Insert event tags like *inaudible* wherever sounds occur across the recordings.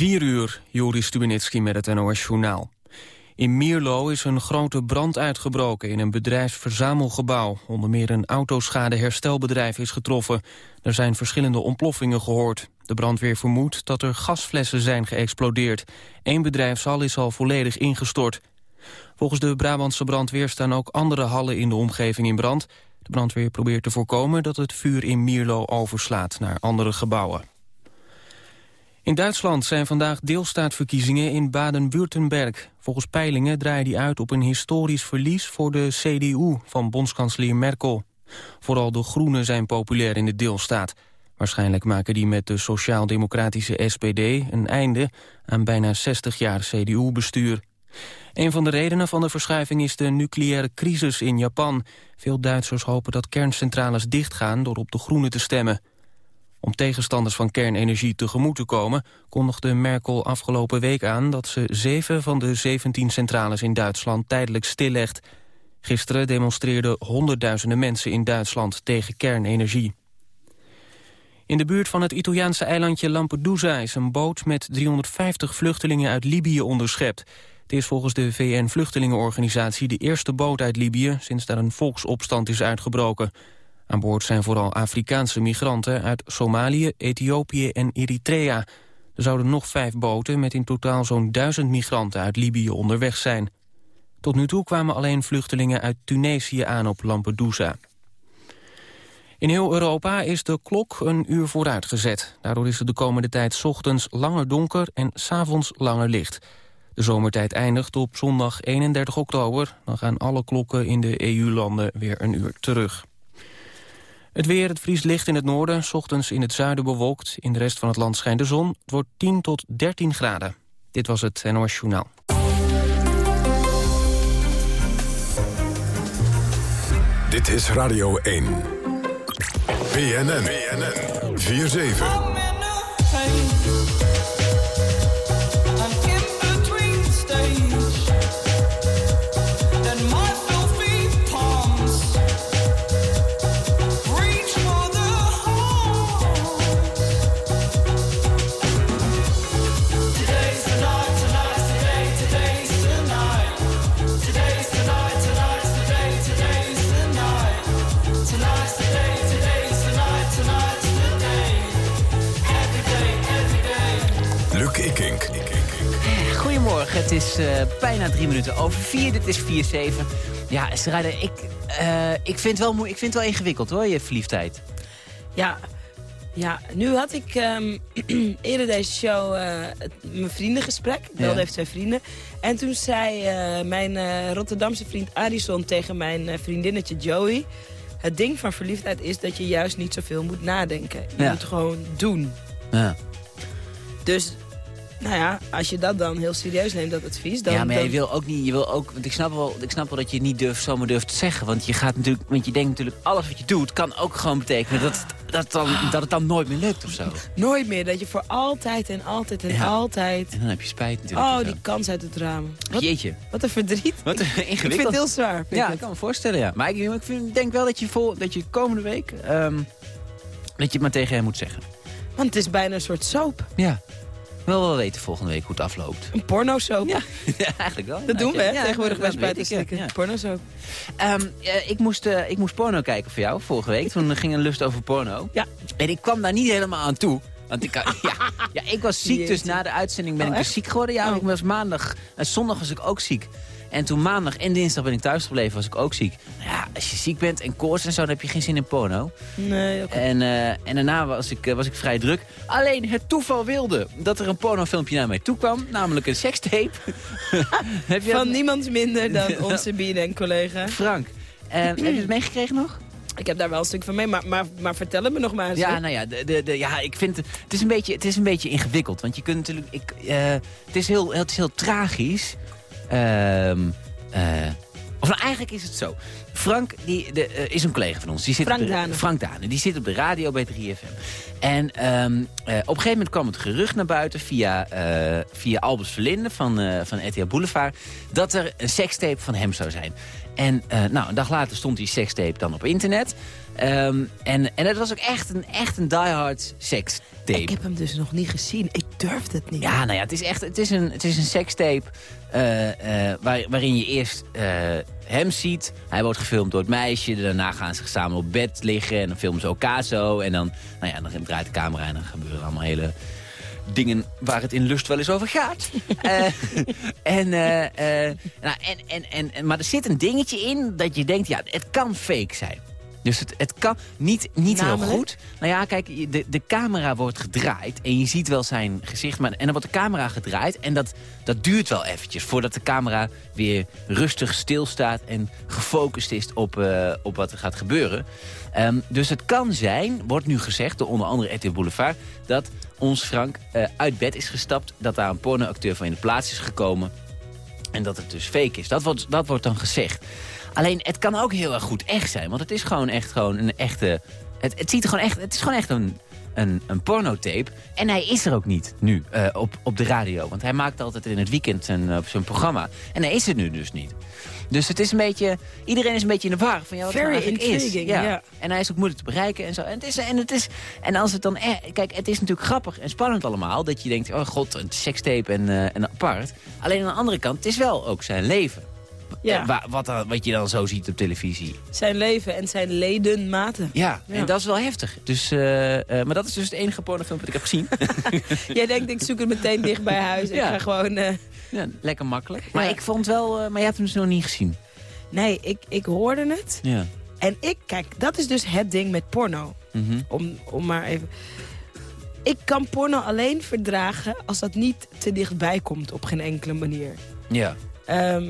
4 uur, Joris Stubenitski met het NOS-journaal. In Mierlo is een grote brand uitgebroken in een bedrijfsverzamelgebouw. Onder meer een autoschadeherstelbedrijf is getroffen. Er zijn verschillende ontploffingen gehoord. De brandweer vermoedt dat er gasflessen zijn geëxplodeerd. Eén bedrijfshal is al volledig ingestort. Volgens de Brabantse brandweer staan ook andere hallen in de omgeving in brand. De brandweer probeert te voorkomen dat het vuur in Mierlo overslaat naar andere gebouwen. In Duitsland zijn vandaag deelstaatverkiezingen in Baden-Württemberg. Volgens peilingen draaien die uit op een historisch verlies voor de CDU van bondskanselier Merkel. Vooral de Groenen zijn populair in de deelstaat. Waarschijnlijk maken die met de sociaal-democratische SPD een einde aan bijna 60 jaar CDU-bestuur. Een van de redenen van de verschuiving is de nucleaire crisis in Japan. Veel Duitsers hopen dat kerncentrales dichtgaan door op de Groenen te stemmen. Om tegenstanders van kernenergie tegemoet te komen... kondigde Merkel afgelopen week aan dat ze zeven van de 17 centrales in Duitsland tijdelijk stillegt. Gisteren demonstreerden honderdduizenden mensen in Duitsland tegen kernenergie. In de buurt van het Italiaanse eilandje Lampedusa is een boot met 350 vluchtelingen uit Libië onderschept. Het is volgens de VN-vluchtelingenorganisatie de eerste boot uit Libië sinds daar een volksopstand is uitgebroken. Aan boord zijn vooral Afrikaanse migranten uit Somalië, Ethiopië en Eritrea. Er zouden nog vijf boten met in totaal zo'n duizend migranten uit Libië onderweg zijn. Tot nu toe kwamen alleen vluchtelingen uit Tunesië aan op Lampedusa. In heel Europa is de klok een uur vooruitgezet. Daardoor is het de komende tijd ochtends langer donker en s'avonds langer licht. De zomertijd eindigt op zondag 31 oktober. Dan gaan alle klokken in de EU-landen weer een uur terug. Het weer, het vriest licht in het noorden, ochtends in het zuiden bewolkt. In de rest van het land schijnt de zon. Het wordt 10 tot 13 graden. Dit was het NOS Journaal. Dit is Radio 1. BNN. BNN. 4-7. Het is uh, bijna drie minuten over vier. Dit is 4-7. Ja, Strijder, ik, uh, ik, vind wel ik vind het wel ingewikkeld hoor, je verliefdheid. Ja, ja, nu had ik um, *clears throat* eerder deze show uh, het, mijn vriendengesprek. Ik belde ja. even twee vrienden. En toen zei uh, mijn uh, Rotterdamse vriend Arison tegen mijn vriendinnetje Joey... Het ding van verliefdheid is dat je juist niet zoveel moet nadenken. Je ja. moet gewoon doen. Ja. Dus nou ja, als je dat dan heel serieus neemt, dat advies... Dan, ja, maar je wil ook niet... Je wil ook, want ik snap, wel, ik snap wel dat je niet durft, zomaar durft te zeggen. Want je gaat natuurlijk... Want je denkt natuurlijk, alles wat je doet... kan ook gewoon betekenen dat, dat, dan, dat het dan nooit meer lukt of zo. *laughs* Nooit meer. Dat je voor altijd en altijd en altijd... En dan heb je spijt natuurlijk. Oh, die kans uit het raam. Wat, Jeetje. Wat een verdriet. Wat ingewikkeld. Ik vind het heel zwaar. Ja, ik kan me voorstellen, ja. Maar ik, ik vind, denk wel dat je, vol, dat je komende week... Um, dat je het maar tegen hem moet zeggen. Want het is bijna een soort soap. Ja wel wel weten volgende week hoe het afloopt. Een pornosoap? Ja, *laughs* eigenlijk wel. Dat doen we, hè? Ja, Tegenwoordig bij spuiten ja. Pornosoap. Um, uh, ik, moest, uh, ik moest porno kijken voor jou vorige week. Toen ging een lust over porno. Ja. En ik kwam daar niet helemaal aan toe. Want ik, *laughs* ja, ja, ik was ziek, dus na de uitzending ben oh, ik dus ziek geworden. Ja, oh. ik was maandag en zondag was ik ook ziek. En toen maandag en dinsdag ben ik thuis gebleven, was ik ook ziek. Nou ja, als je ziek bent en koorts en zo, dan heb je geen zin in porno. Nee, okay. en, uh, en daarna was ik, uh, was ik vrij druk. Alleen het toeval wilde dat er een pornofilmpje naar mij toe kwam. Namelijk een sekstape. *laughs* heb je Van dat... niemand minder dan *laughs* onze BNN-collega. Frank. En, heb je het *clears throat* meegekregen nog? Ik heb daar wel een stuk van mee, maar, maar, maar vertel het me nog maar eens. Ja, nou ja, de, de, de, ja ik vind het, het, is een beetje, het is een beetje ingewikkeld. Want je kunt natuurlijk... Ik, uh, het, is heel, het is heel tragisch. Um, uh, of nou, eigenlijk is het zo. Frank die, de, eh, is een collega van ons. Die zit Frank Dane. Frank Dane. Die zit op de radio bij 3FM. En ehm, eh, op een gegeven moment kwam het gerucht naar buiten via, eh, via Albus Verlinde van, eh van RTL Boulevard... dat er een sekstape van hem zou zijn. En nou, een dag later stond die sekstape dan op internet. Ehm, en, en het was ook echt een, echt een diehard sekstape. Ik heb hem dus nog niet gezien. Ik durfde het niet. Ja, nou ja, het is echt het is een, het is een sekstape waar, waarin je eerst hem ziet. Hij wordt gefilmd door het meisje. Daarna gaan ze samen op bed liggen en dan filmen ze elkaar zo. En dan, nou ja, dan draait de camera en dan gebeuren allemaal hele dingen waar het in lust wel eens over gaat. *laughs* Eh, en, eh, eh, nou, en, en, en, maar er zit een dingetje in dat je denkt, ja, het kan fake zijn. Dus het, het kan niet, niet heel goed. Nou ja, kijk, de, de camera wordt gedraaid en je ziet wel zijn gezicht. Maar, en dan wordt de camera gedraaid en dat, dat duurt wel eventjes... voordat de camera weer rustig stilstaat en gefocust is op, eh, op wat er gaat gebeuren. Ehm, dus het kan zijn, wordt nu gezegd door onder andere RTL Boulevard... dat ons Frank eh, uit bed is gestapt, dat daar een pornoacteur van in de plaats is gekomen... en dat het dus fake is. Dat wordt, dat wordt dan gezegd. Alleen, het kan ook heel erg goed echt zijn. Want het is gewoon echt gewoon een echte... Het, het, ziet er gewoon echt, het is gewoon echt een, een, een pornotape. En hij is er ook niet nu eh, op, op de radio. Want hij maakt altijd in het weekend zijn, eh, zijn programma. En hij is er nu dus niet. Dus het is een beetje... Iedereen is een beetje in de war van ja, wat Very nou eigenlijk is. Ja. En hij is ook moeilijk te bereiken en zo. En, het is, en, het is, en als het dan... eh, kijk, het is natuurlijk grappig en spannend allemaal. Dat je denkt, oh god, een sekstape en, eh, en apart. Alleen aan de andere kant, het is wel ook zijn leven. Ja. Eh, wa- wat, dan- wat je dan zo ziet op televisie. Zijn leven en zijn ledematen. Ja, Ja. en dat is wel heftig. Dus, eh, eh, maar dat is dus het enige pornofilm dat ik heb gezien. *laughs* Jij denkt, ik zoek het meteen dicht bij huis. Ik Ja. ga gewoon... eh, ja, lekker makkelijk. Maar Ja. ik vond wel... eh, maar je hebt hem dus nog niet gezien. Nee, ik, ik hoorde het. Ja. En ik, kijk, dat is dus het ding met porno. Mhm. Om, om maar even... Ik kan porno alleen verdragen als dat niet te dichtbij komt op geen enkele manier. Ja. Ehm,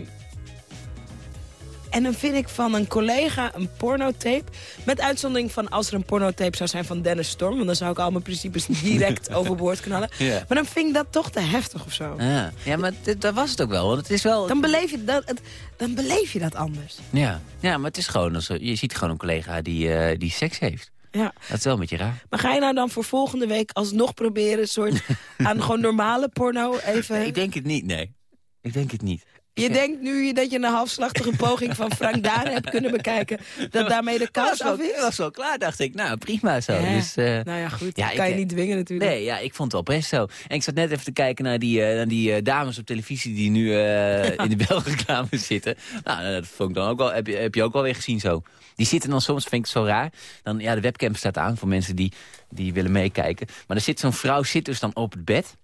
en dan vind ik van een collega een pornotape... met uitzondering van als er een pornotape zou zijn van Dennis Storm... want dan zou ik al mijn principes *laughs* direct overboord knallen. Maar dan vind ik dat toch te heftig of zo. Ja, ja maar dit- dat was het ook wel. Want het is wel... Dan beleef je dat, het, dan beleef je dat anders. Ja. ja, maar het is gewoon... Als, je ziet gewoon een collega die, eh, die seks heeft. Ja. Dat is wel een beetje raar. Maar ga je nou dan voor volgende week alsnog proberen... een soort *laughs* aan gewoon normale porno even... Nee, ik denk het niet, nee. Ik denk het niet. Je denkt nu dat je een halfslachtige poging van Frank *laughs* Daan hebt kunnen bekijken... dat daarmee de kans af is? dat was wel klaar, dacht ik. Nou, prima zo. Ja. Dus, eh, Nou ja, goed. Ja, dat ik, kan je eh, niet dwingen natuurlijk. Nee, ja, ik vond het wel best zo. En ik zat net even te kijken naar die, eh, naar die dames op televisie die nu in de *laughs* belreclame zitten. Nou, dat vond ik dan ook wel, heb, je, heb je ook wel weer gezien zo. Die zitten dan soms, vind ik het zo raar. Dan, ja, de webcam staat aan voor mensen die, die willen meekijken. Maar er zit zo'n vrouw zit dus dan op het bed.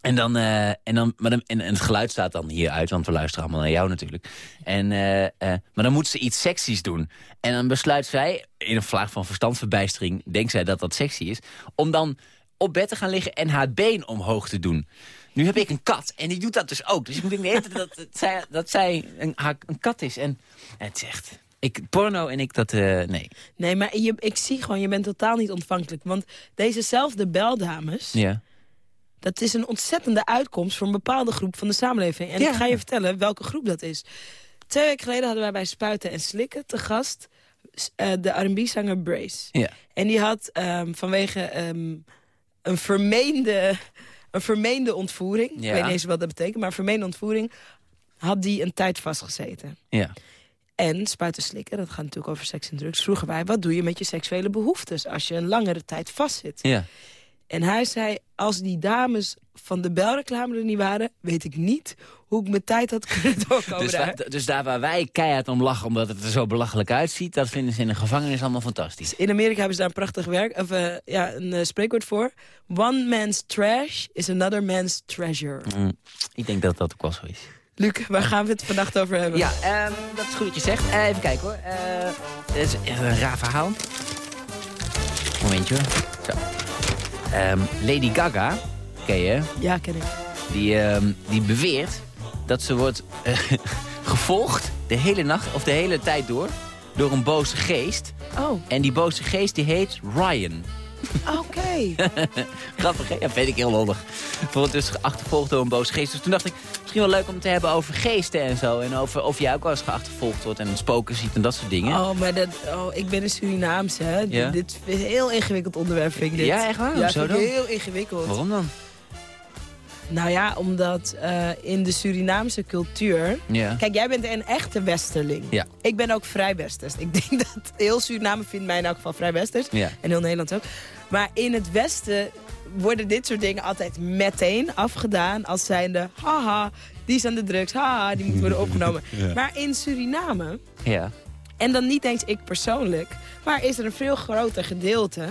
En, dan, eh, en, dan, maar dan, en, en het geluid staat dan hier uit, want we luisteren allemaal naar jou natuurlijk. En, eh, eh, maar dan moet ze iets seksies doen. En dan besluit zij, in een vlaag van verstandsverbijstering... denkt zij dat dat sexy is... om dan op bed te gaan liggen en haar been omhoog te doen. Nu heb ik een kat en die doet dat dus ook. Dus ik hele tijd dat, dat zij, dat zij een, haar- een kat is. En het echt... Ik, porno en ik, dat... eh, nee. Nee, maar je, ik zie gewoon, je bent totaal niet ontvankelijk. Want dezezelfde beldames, Ja. Dat is een ontzettende uitkomst... voor een bepaalde groep van de samenleving. En Ja. ik ga je vertellen welke groep dat is. Twee weken geleden hadden wij bij Spuiten en Slikken te gast... eh, de R&B-zanger Brace. Ja. En die had ehm, vanwege ehm, een, vermeende, een vermeende ontvoering... ik weet niet eens wat dat betekent, maar een vermeende ontvoering... had die een tijd vastgezeten. Ja. En spuiten slikken, dat gaat natuurlijk over seks en drugs. Vroegen wij, wat doe je met je seksuele behoeftes als je een langere tijd vastzit? Ja. En hij zei, als die dames van de belreclame er niet waren... weet ik niet hoe ik mijn tijd had kunnen *laughs* doorkomen Dus, daar. dus daar waar wij keihard om lachen omdat het er zo belachelijk uitziet... dat vinden ze in een gevangenis allemaal fantastisch. In Amerika hebben ze daar een prachtig werk, of, eh, ja, een eh, spreekwoord voor. One man's trash is another man's treasure. Mm, ik denk dat dat ook wel zo is. Luc, waar gaan we het vannacht over hebben? Ja, ehm, dat is goed dat je zegt. Eh, even kijken hoor. Dit is een raar verhaal. Momentje hoor. Zo. Ehm, Lady Gaga, ken je? Ja, ken ik. Die, ehm, die beweert dat ze wordt eh, *laughs* gevolgd de hele nacht of de hele tijd door door een boze geest. Oh, En die boze geest die heet Ryan. Oké. *laughs* Grappig, hè? Ja, vind ik heel lollig. Bijvoorbeeld dus achtervolgd door een boos geest. Dus toen dacht ik, misschien wel leuk om te hebben over geesten en zo. En over of jij ook wel eens geachtervolgd wordt en spoken ziet en dat soort dingen. Oh, maar dat, oh, ik ben een Surinaamse, hè. Ja? Dit is een heel ingewikkeld onderwerp, vind ik dit. Ja, echt waar? Ja, ik dan? heel ingewikkeld. Waarom dan? Nou ja, omdat eh, in de Surinaamse cultuur... Kijk, jij bent een echte westerling. Ik ben ook vrij westers. Ik denk *laughs* dat heel Suriname vindt mij in elk geval vrij westers. En heel Nederland ook. Maar in het westen worden dit soort dingen altijd meteen afgedaan... als zijnde, haha, die is aan de drugs, haha, die moet worden *laughs* opgenomen. Maar in Suriname, Ja. en dan niet eens ik persoonlijk... maar is er een veel groter gedeelte...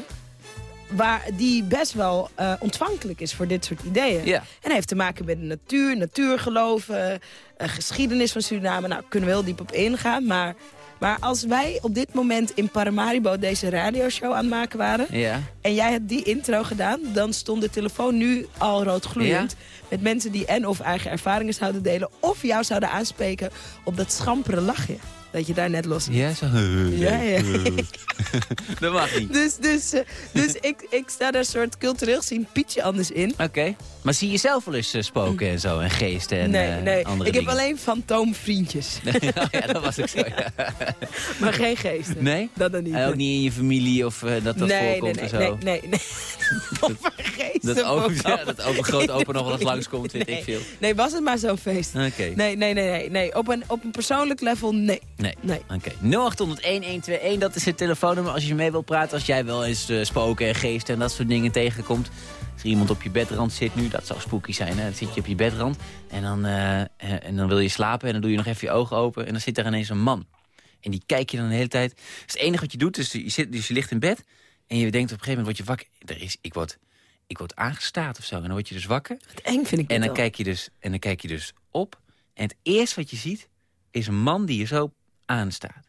Waar die best wel eh, ontvankelijk is voor dit soort ideeën. Ja. En heeft te maken met de natuur, natuurgeloven, eh, geschiedenis van Suriname. Nou, kunnen we heel diep op ingaan. Maar, maar als wij op dit moment in Paramaribo deze radioshow aan het maken waren... Ja. en jij had die intro gedaan, dan stond de telefoon nu al roodgloeiend. Met mensen die en of eigen ervaringen zouden delen... of jou zouden aanspreken op dat schampere lachje. Dat je daar net los Ja, zo. Ja, ja. *laughs* Dat mag niet. Dus, dus, eh, dus ik, ik sta daar soort cultureel gezien Pietje anders in. Oké. Maar zie je zelf wel eens eh, spoken en zo, en geesten en nee, eh, nee. Ik heb alleen fantoomvriendjes. *laughs* Oh ja, dat was ook zo, ja. *laughs* maar geen geesten. Nee? Dat dan niet. En ook niet in je familie of eh, dat dat nee, voorkomt nee, en zo? nee, nee, nee. *laughs* Over geesten Dat over, vooral. ja, dat open nog wel eens langskomt, weet ik veel. Nee, was het maar zo'n feest. Oké. Nee, nee, nee, nee. nee. Op, een, op een persoonlijk level, nee. Nee. Nee. Oké. 0800-1121, dat is het telefoonnummer als je mee wilt praten. Als jij wel eens spoken en geesten en dat soort dingen tegenkomt. Als er iemand op je bedrand zit nu, dat zou spooky zijn. Hè? Dan zit je op je bedrand en dan, eh, eh, en dan wil je slapen en dan doe je nog even je ogen open. En dan zit daar ineens een man. En die kijk je dan de hele tijd. Dus het enige wat je doet, is je, zit, dus je ligt in bed. En je denkt op een gegeven moment, word je wakker. Er is, ik, word, ik word aangestaard of zo. En dan word je dus wakker. Wat eng vind ik En dan, al. kijk je dus, en dan kijk je dus op. En het eerste wat je ziet, is een man die je zo aanstaat.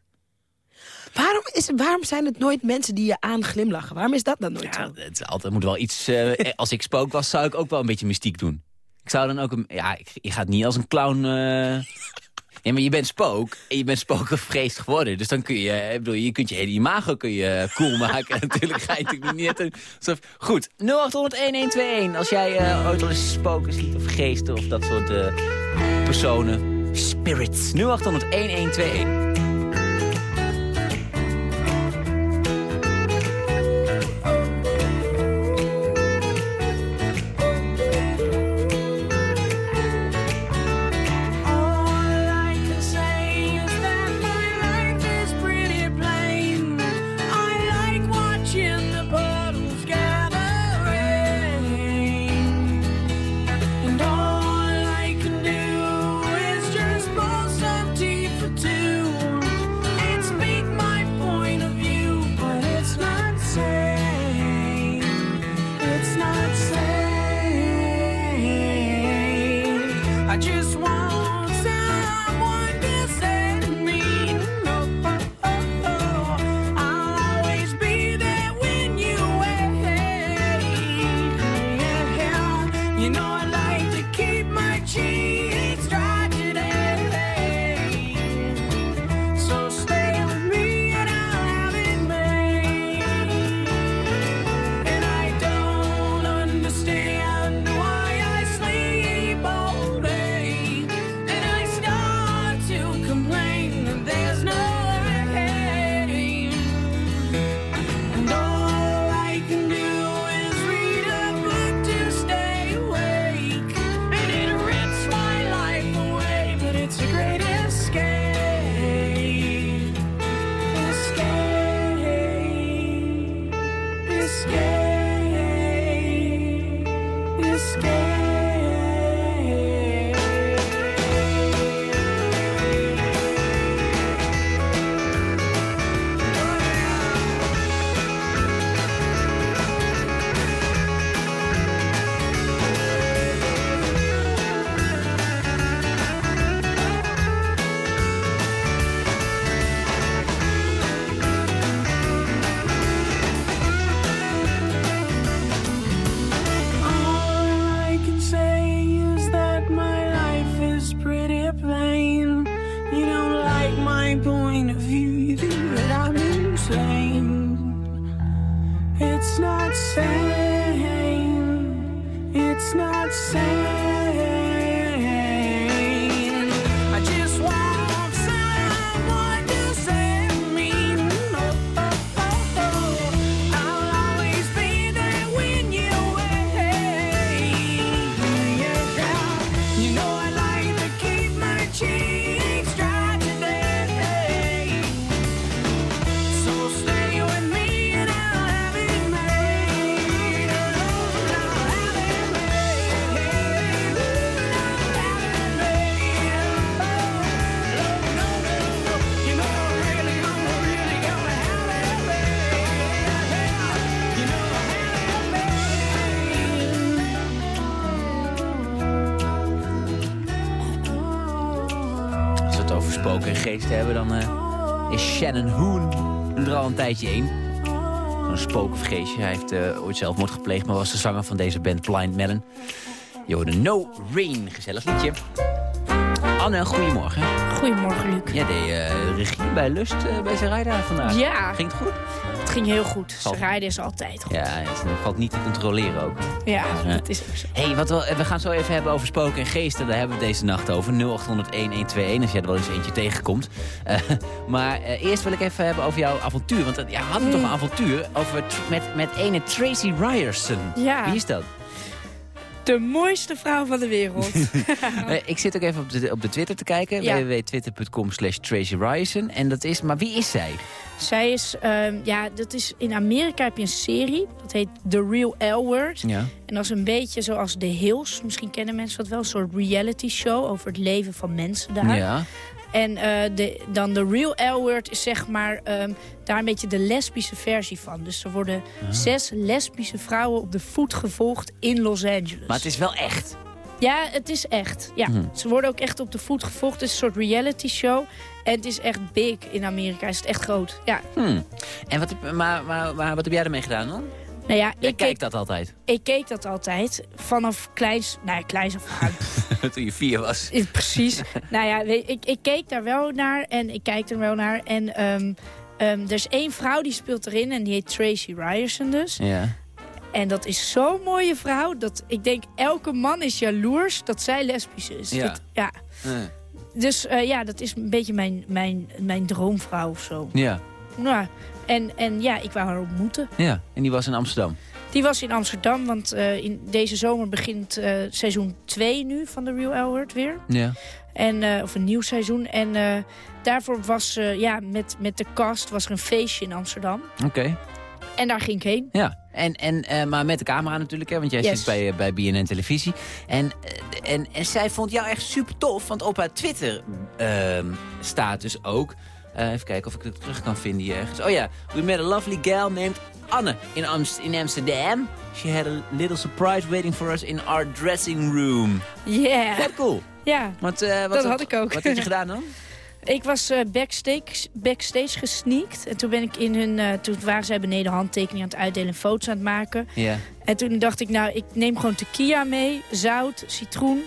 Waarom, is, waarom zijn het nooit mensen die je aanglimlachen? Waarom is dat dan nooit Ja, zo? het is altijd moet wel iets. eh, *laughs* als ik spook was, zou ik ook wel een beetje mystiek doen. Ik zou dan ook een. Ja, ik, je gaat niet als een clown. eh Ja, maar je bent spook en je bent spookgevreesd geworden. Dus dan kun je, ik bedoel, je kunt je hele imago kun je cool maken. En *laughs* natuurlijk ga je natuurlijk niet net... Goed, 0800-1121. Als jij eh, ooit wel eens spoken ziet of geesten of dat soort eh, personen. Spirits. 0800-1121. Geesten hebben, dan eh, is Shannon Hoon er al een tijdje in. Zo'n spook of geestje. Hij heeft eh, ooit zelfmoord gepleegd, maar was de zanger van deze band Blind Melon. Je hoorde No Rain, gezellig liedje. Anne, goedemorgen. Goedemorgen, Luc. Jij deed eh, regie bij Lust eh, bij Zaraida vandaag. Ja. Ging het goed? Het ging heel goed. Ze rijden is altijd goed. Ja, het valt niet te controleren ook. Ja, Ja. dat is ook zo. hey, wat we, we gaan het zo even hebben over spoken en geesten. Daar hebben we het deze nacht over. 0800-1121 als jij er wel eens eentje tegenkomt. Eh, *laughs* maar eh, eerst wil ik even hebben over jouw avontuur. Want eh, ja, we hadden Mm. toch een avontuur over met, met ene Tracy Ryerson. Ja. Wie is dat? De mooiste vrouw van de wereld. *laughs* Eh, ik zit ook even op de, op de Twitter te kijken. Ja. www.twitter.com slash Tracy Ryerson. En dat is, maar wie is zij? Zij is, ehm, ja, dat is, in Amerika heb je een serie. Dat heet The Real L-Word. Ja. En dat is een beetje zoals The Hills. Misschien kennen mensen dat wel. Een soort reality show over het leven van mensen daar. Ja. En eh, de, dan de Real L-Word is zeg maar ehm, daar een beetje de lesbische versie van. Dus er worden Ah. zes lesbische vrouwen op de voet gevolgd in Los Angeles. Maar het is wel echt. Ja, het is echt. Ja. Mhm. Ze worden ook echt op de voet gevolgd. Het is een soort reality show. En het is echt big in Amerika. Is het echt groot. Ja. Hmm. En wat heb, maar, maar, maar wat heb jij ermee gedaan dan? Nou ja, Jij ik keek, dat altijd. ik keek dat altijd. Vanaf kleins... Nou ja, kleins af aan. *laughs* Toen je vier was. Precies. *laughs* nou ja, ik, ik keek daar wel naar. En ik kijk er wel naar. En ehm, ehm, er is één vrouw die speelt erin. En die heet Tracy Ryerson dus. Ja. En dat is zo'n mooie vrouw. Dat ik denk, elke man is jaloers dat zij lesbisch is. Ja. Dat- ja. Dus eh, ja, dat is een beetje mijn, mijn, mijn droomvrouw of zo. Ja. Ja. En, en ja, ik wou haar ontmoeten. Ja. En die was in Amsterdam. Die was in Amsterdam, want eh, in deze zomer begint eh, seizoen 2 nu van The Real L-Word weer. Ja. En, of een nieuw seizoen. En daarvoor was, eh, ja, met, met de cast was er een feestje in Amsterdam. Oké. En daar ging ik heen. Ja. En, en, eh, maar met de camera natuurlijk, hè, want jij Yes. zit bij, eh, bij BNN Televisie. En, eh, en, en zij vond jou echt super tof, want op haar Twitter ehm, staat dus ook... even kijken of ik het terug kan vinden hier ergens. Oh ja, we met a lovely gal named Anne in, Amst in Amsterdam. She had a little surprise waiting for us in our dressing room. Yeah. Vet cool. Ja, Want, wat, Dat had ik ook. Wat heb je gedaan dan? *laughs* ik was eh, backstage, backstage gesneakt. En toen ben ik in hun... eh, toen waren zij beneden handtekeningen aan het uitdelen en foto's aan het maken. Ja. En toen dacht ik, nou, ik neem gewoon tequila mee, zout, citroen.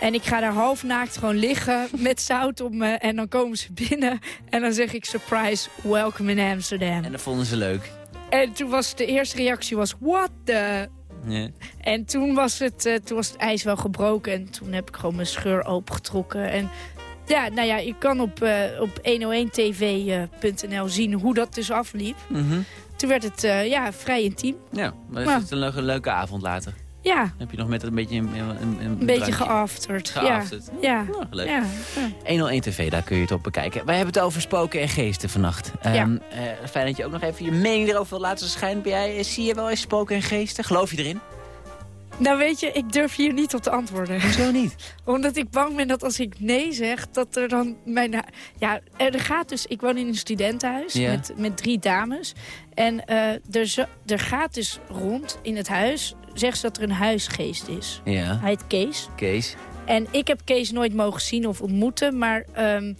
En ik ga daar half naakt gewoon liggen *laughs* met zout op me. En dan komen ze binnen en dan zeg ik, surprise, welcome in Amsterdam. En dat vonden ze leuk. En toen was de eerste reactie was, what the... Ja. En toen was, het, eh, toen was het ijs wel gebroken. En toen heb ik gewoon mijn scheur opengetrokken. En ja, nou ja, je kan op, eh, op 101tv.nl zien hoe dat dus afliep. Mhm. Toen werd het eh, ja, vrij intiem. Ja, maar het is een leuke, leuke avond later. Ja, Dan heb je nog met een beetje een, een, een, een beetje geafterd. Geafterd. Ja, ja. Oh, leuk. ja. ja. 101 TV, daar kun je het op bekijken. Wij hebben het over spoken en geesten vannacht. Ehm, eh, fijn dat je ook nog even je mening erover wil laten schijnen. Ben jij, eh, zie je wel eens spoken en geesten? Geloof je erin? Nou weet je, ik durf hier niet op te antwoorden. Hoezo niet? *laughs* Omdat ik bang ben dat als ik nee zeg, dat er dan mijn... Ja, er gaat dus... Ik woon in een studentenhuis Ja. met, met drie dames. En eh, er, zo- er gaat dus rond in het huis, zegt ze dat er een huisgeest is. Ja, Hij heet Kees. Kees. En ik heb Kees nooit mogen zien of ontmoeten, maar... ehm,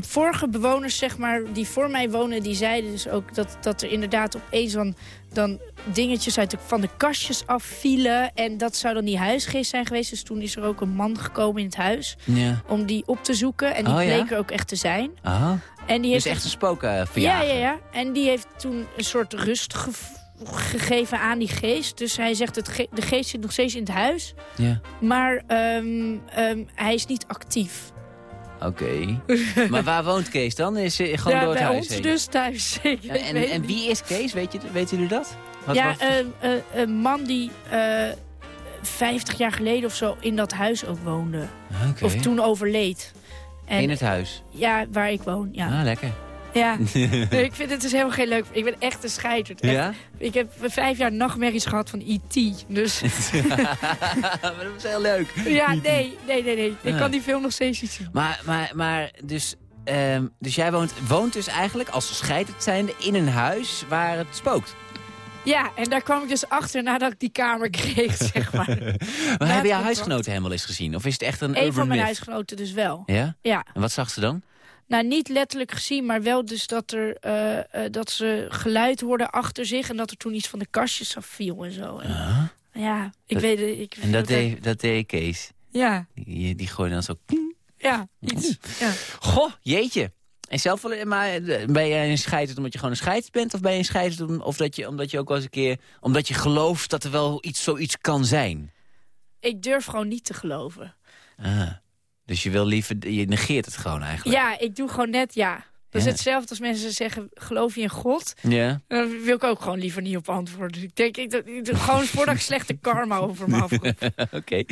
vorige bewoners, zeg maar, die voor mij wonen... die zeiden dus ook dat, dat er inderdaad opeens dan, dan dingetjes uit de, van de kastjes afvielen. En dat zou dan die huisgeest zijn geweest. Dus toen is er ook een man gekomen in het huis Ja. om die op te zoeken. En die Oh, ja? bleek er ook echt te zijn. Ah, En die dus heeft echt een spoken ja, ja, ja. En die heeft toen een soort rust gev- gegeven aan die geest. Dus hij zegt, het ge- de geest zit nog steeds in het huis. Ja, Maar ehm, ehm, hij is niet actief. Oké. *laughs* maar waar woont Kees dan? Is hij gewoon Ja, door het bij huis ons heen? dus thuis. *laughs* Ik En, en, wie is Kees? Weet je, weten jullie dat? Wat, ja, wat- een, een, een man die eh 50 jaar geleden of zo in dat huis ook woonde. Of toen overleed. En, In het huis. Ja, waar ik woon, ja. Ah, lekker. Ja. *laughs* Nee, ik vind het dus helemaal geen leuk... Ik ben echt een scheiterd. Ja? Ik heb vijf jaar nachtmerries gehad van E.T. Dus *laughs* maar dat was heel leuk. ja, nee, nee, nee, nee. Ik kan die film nog steeds niet zien. Maar, maar, maar dus, ehm, dus jij woont, woont dus eigenlijk als gescheiterd zijnde in een huis waar het spookt. Ja, en daar kwam ik dus achter nadat ik die kamer kreeg, *laughs* zeg maar. Maar hebben jouw huisgenoten helemaal eens gezien? Of is het echt een Een van mijn myth? huisgenoten dus wel. Ja? Ja, En wat zag ze dan? Nou niet letterlijk gezien, maar wel dus dat, er, eh, eh, dat ze geluid hoorden achter zich... en dat er toen iets van de kastjes afviel en zo. En, Ja, ik Dat- weet het. Ik, En dat deed, dat deed Kees. Ja, Die, die gooide dan zo... ja, iets. Ja. Goh, jeetje. En zelf wel, maar eh, ben jij een scheiterd omdat je gewoon een scheiterd bent? Of ben je een om- of dat je, omdat je ook wel eens een keer... omdat je gelooft dat er wel iets, zoiets kan zijn? Ik durf gewoon niet te geloven. Ah, dus je wil liever... Je negeert het gewoon eigenlijk. Ja, ik doe gewoon net ja. Dat is Ja. hetzelfde als mensen zeggen, geloof je in God? Ja? Daar wil ik ook gewoon liever niet op antwoorden. Dus ik denk, ik, ik doe gewoon voordat ik slechte karma over me afkom. *laughs* Oké.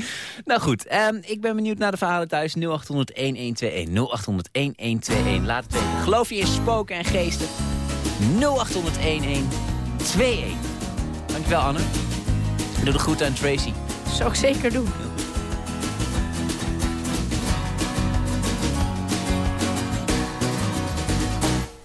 Nou goed, ehm, ik ben benieuwd naar de verhalen thuis. 0800-1121. 0800-1121. Laat het weten. Geloof je in spoken en geesten? 0800-1121. Dankjewel, Anne. Doe de groeten aan Tracy. Zou ik zeker doen.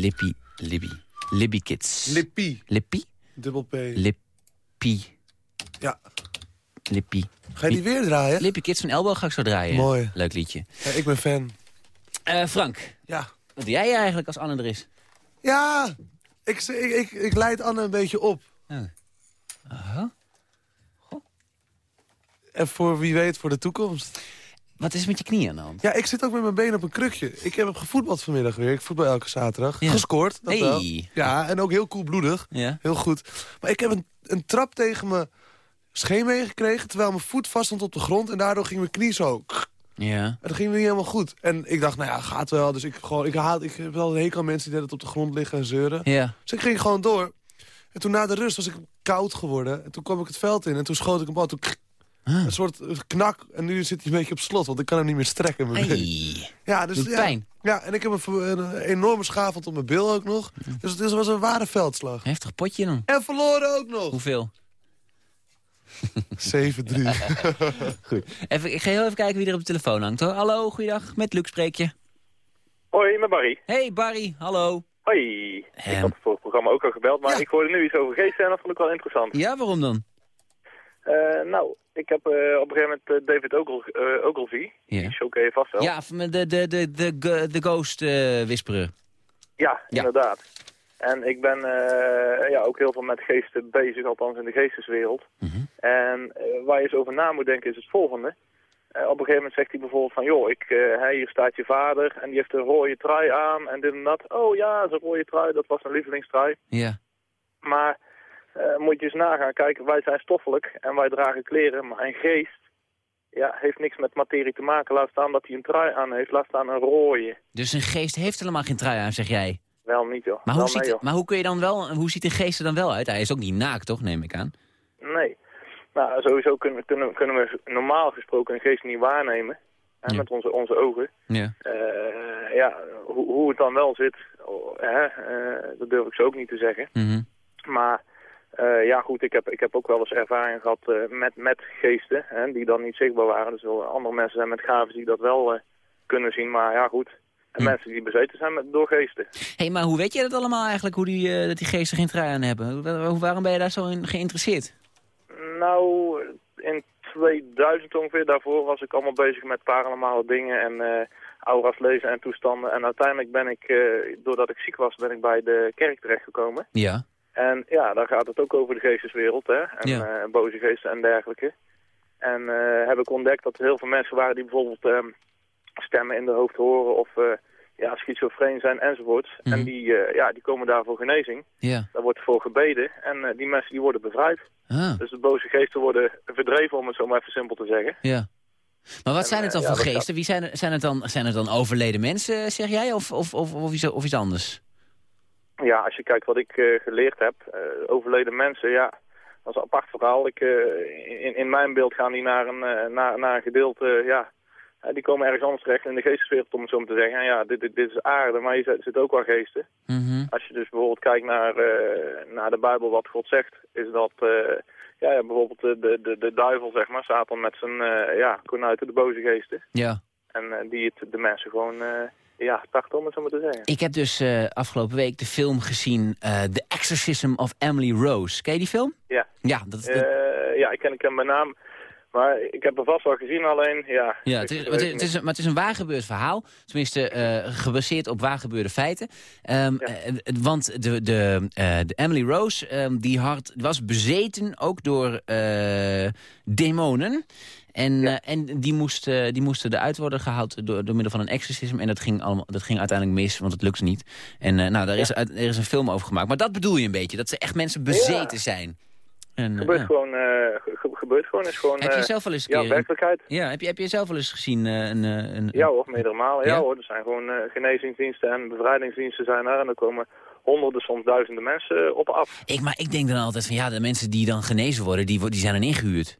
Lippie, Libby. Libby Kids. Lippie, Lippie? dubbel P. Lippie. Ja. Lippie. Ga je die weer draaien? Lippie Kids van Elbow ga ik zo draaien. Mooi. Leuk liedje. Ja, ik ben fan. Eh, Frank, Ja. wat doe jij eigenlijk als Anne er is? Ja, ik, ik, ik, ik leid Anne een beetje op. Aha. En voor wie weet voor de toekomst. Wat is met je knie aan de hand? Ja, ik zit ook met mijn been op een krukje. Ik heb gevoetbald vanmiddag weer. Ik voetbal elke zaterdag. Ja. Gescoord, dat Hey. wel. Ja, en ook heel koelbloedig. Ja. Heel goed. Maar ik heb een, een trap tegen mijn scheenbeen gekregen... terwijl mijn voet vast stond op de grond. En daardoor ging mijn knie zo... Ja. En dat ging niet helemaal goed. En ik dacht, nou ja, gaat wel. Dus ik, gewoon, ik, haat, ik heb wel een hekel aan mensen die dat op de grond liggen en zeuren. Ja. Dus ik ging gewoon door. En toen na de rust was ik koud geworden. En toen kwam ik het veld in en toen schoot ik een bal. Toen Ah. Een soort knak. En nu zit hij een beetje op slot, want ik kan hem niet meer strekken. Mijn been. Hey. Ja, dus, Doet ja, pijn. Ja, en ik heb een, enorme schavond op mijn bil ook nog. Dus het is- was een ware veldslag. Heftig potje dan. En verloren ook nog. Hoeveel? *laughs* 7-3. *laughs* Goed. Even, ik ga heel even kijken wie er op de telefoon hangt hoor. Hallo, goeiedag. Met Luc spreek je. Hoi, met Barry. Hey Barry, hallo. Hoi. Ik Hem. had voor het programma ook al gebeld, maar Ja. ik hoorde nu iets over geesten en dat vond ik wel interessant. Ja, waarom dan? Eh, nou, ik heb eh, op een gegeven moment eh, David Ogel, eh, Ogilvy, Ja. die show je vast wel. Ja, van de, de, de, de, de, de ghost whisperer. Ja, Ja. inderdaad. En ik ben ja, ook heel veel met geesten bezig, althans in de geesteswereld. Mhm. En waar je eens over na moet denken is het volgende. Op een gegeven moment zegt hij bijvoorbeeld van, joh, ik, hè, hier staat je vader en die heeft een rode trui aan en dit en dat. Oh ja, zijn rode trui, dat was een lievelingstrui. Ja. Maar eh, moet je eens nagaan, kijk, wij zijn stoffelijk en wij dragen kleren, maar een geest ja, heeft niks met materie te maken. Laat staan dat hij een trui aan heeft, laat staan een rode. Dus een geest heeft helemaal geen trui aan, zeg jij. Wel niet joh. Maar hoe, ziet, joh. maar hoe, kun je dan wel, hoe ziet een geest er dan wel uit? Hij is ook niet naakt, toch, neem ik aan? Nee. Nou, sowieso kunnen, kunnen, kunnen we normaal gesproken een geest niet waarnemen. Hè, Ja. Met onze, onze ogen. Ja. Eh, ja, hoe, hoe het dan wel zit, oh, hè, eh, dat durf ik zo ook niet te zeggen. Mhm. Maar eh, ja goed, ik heb, ik heb ook wel eens ervaring gehad eh, met, met geesten, hè, die dan niet zichtbaar waren. Dus wel andere mensen zijn met gaven die dat wel eh, kunnen zien. Maar ja goed, en Hm. mensen die bezeten zijn met, door geesten. hey, maar hoe weet je dat allemaal eigenlijk, hoe die, dat die geesten geen trui aan hebben? Hoe- waar- waarom ben je daar zo in geïnteresseerd? Nou, in 2000 ongeveer, daarvoor was ik allemaal bezig met paranormale dingen en aura's lezen en toestanden. En uiteindelijk ben ik, doordat ik ziek was, ben ik bij de kerk terechtgekomen. Ja. En ja, daar gaat het ook over de geesteswereld, hè. En Ja. eh, boze geesten en dergelijke. En eh, heb ik ontdekt dat er heel veel mensen waren die bijvoorbeeld ehm, stemmen in de hoofd horen of eh, ja, schizofreen zijn enzovoorts. Mhm. En die, eh, ja, die komen daar voor genezing. Ja. Daar wordt voor gebeden en die mensen die worden bevrijd. Ah, Dus de boze geesten worden verdreven, om het zo maar even simpel te zeggen. ja. Maar wat En, zijn het dan voor ja, geesten? Wie zijn, er, zijn, het dan, zijn het dan overleden mensen, zeg jij? Of, of, of, of, iets, of iets anders? Ja, als je kijkt wat ik eh, geleerd heb, eh, overleden mensen, ja, dat is een apart verhaal. Ik, eh, in, in mijn beeld gaan die naar een, naar, naar een gedeelte, ja, die komen ergens anders terecht in de geesteswereld, om het zo maar te zeggen. En ja, dit, dit, dit is aarde, maar hier zit- ook wel geesten. Mhm. Als je dus bijvoorbeeld kijkt naar, naar de Bijbel, wat God zegt, is dat ja, ja, bijvoorbeeld de, de, de, de duivel, zeg maar, Satan met zijn uh, ja, konuiten, de boze geesten. Ja. En die het de mensen gewoon, ja, tacht om het zo maar te zeggen. Ik heb dus eh, afgelopen week de film gezien, eh The Exorcism of Emily Rose. Ken je die film? Ja. Ja, dat is... Eh, ja, ik ken, ik ken mijn naam. Maar ik heb er vast wel gezien, alleen ja... Ja, het is, maar het, is, maar het is een waargebeurd verhaal. Tenminste, gebaseerd op waargebeurde feiten. Ehm, Ja. eh, want de, de, de Emily Rose ehm, die had, was bezeten ook door demonen. En, Ja. eh, en die, moest, eh, die moesten eruit worden gehaald door, door middel van een exorcism. En dat ging, allemaal, dat ging uiteindelijk mis, want het lukte niet. En eh, nou, daar, is, er is een film over gemaakt. Maar dat bedoel je een beetje, dat ze echt mensen bezeten zijn. En, gebeurt gewoon, ge- gebeurt gewoon, is gewoon... Heb je zelf wel eens een ja, werkelijkheid. ja, heb je, heb je zelf wel eens gezien een, een, Ja hoor, meerdere malen. Ja, hoor, er zijn gewoon genezingsdiensten en bevrijdingsdiensten zijn er. En er komen honderden, soms duizenden mensen op af. Ik, maar ik denk dan altijd van ja, de mensen die dan genezen worden, die, die zijn dan ingehuurd.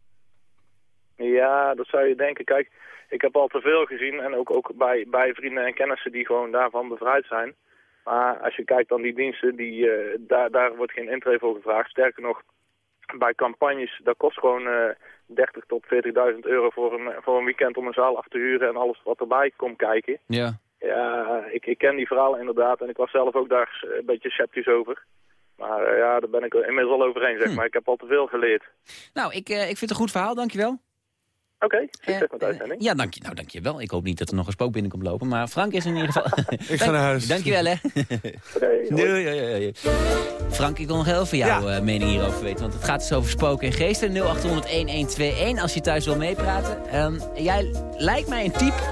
Ja, dat zou je denken. Kijk, ik heb al te veel gezien en ook, ook bij, bij vrienden en kennissen die gewoon daarvan bevrijd zijn. Maar als je kijkt dan die diensten, die, eh, daar, daar wordt geen intree voor gevraagd. Sterker nog, bij campagnes, dat kost gewoon eh 30 tot 40.000 euro voor een, voor een weekend om een zaal af te huren en alles wat erbij komt kijken. Ja. Ja, ik, ik ken die verhalen inderdaad en ik was zelf ook daar een beetje sceptisch over. Maar eh, ja, daar ben ik inmiddels al overheen, zeg Hm. maar. Ik heb al te veel geleerd. Nou, ik, eh, ik vind het een goed verhaal, dankjewel. Oké, succes Eh, met de uitzending. Ja, dank je. Nou, dank je wel. Ik hoop niet dat er nog een spook binnenkomt lopen. Maar Frank is in ieder geval... *laughs* *laughs* Ik ga naar huis. Dank je wel, hè. *laughs* Doei, doei, doei, doei. Frank, ik wil nog heel veel jouw Ja. eh, mening hierover weten. Want het gaat dus over spoken en geesten. 0800-1121 als je thuis wil meepraten. Ehm, jij lijkt mij een type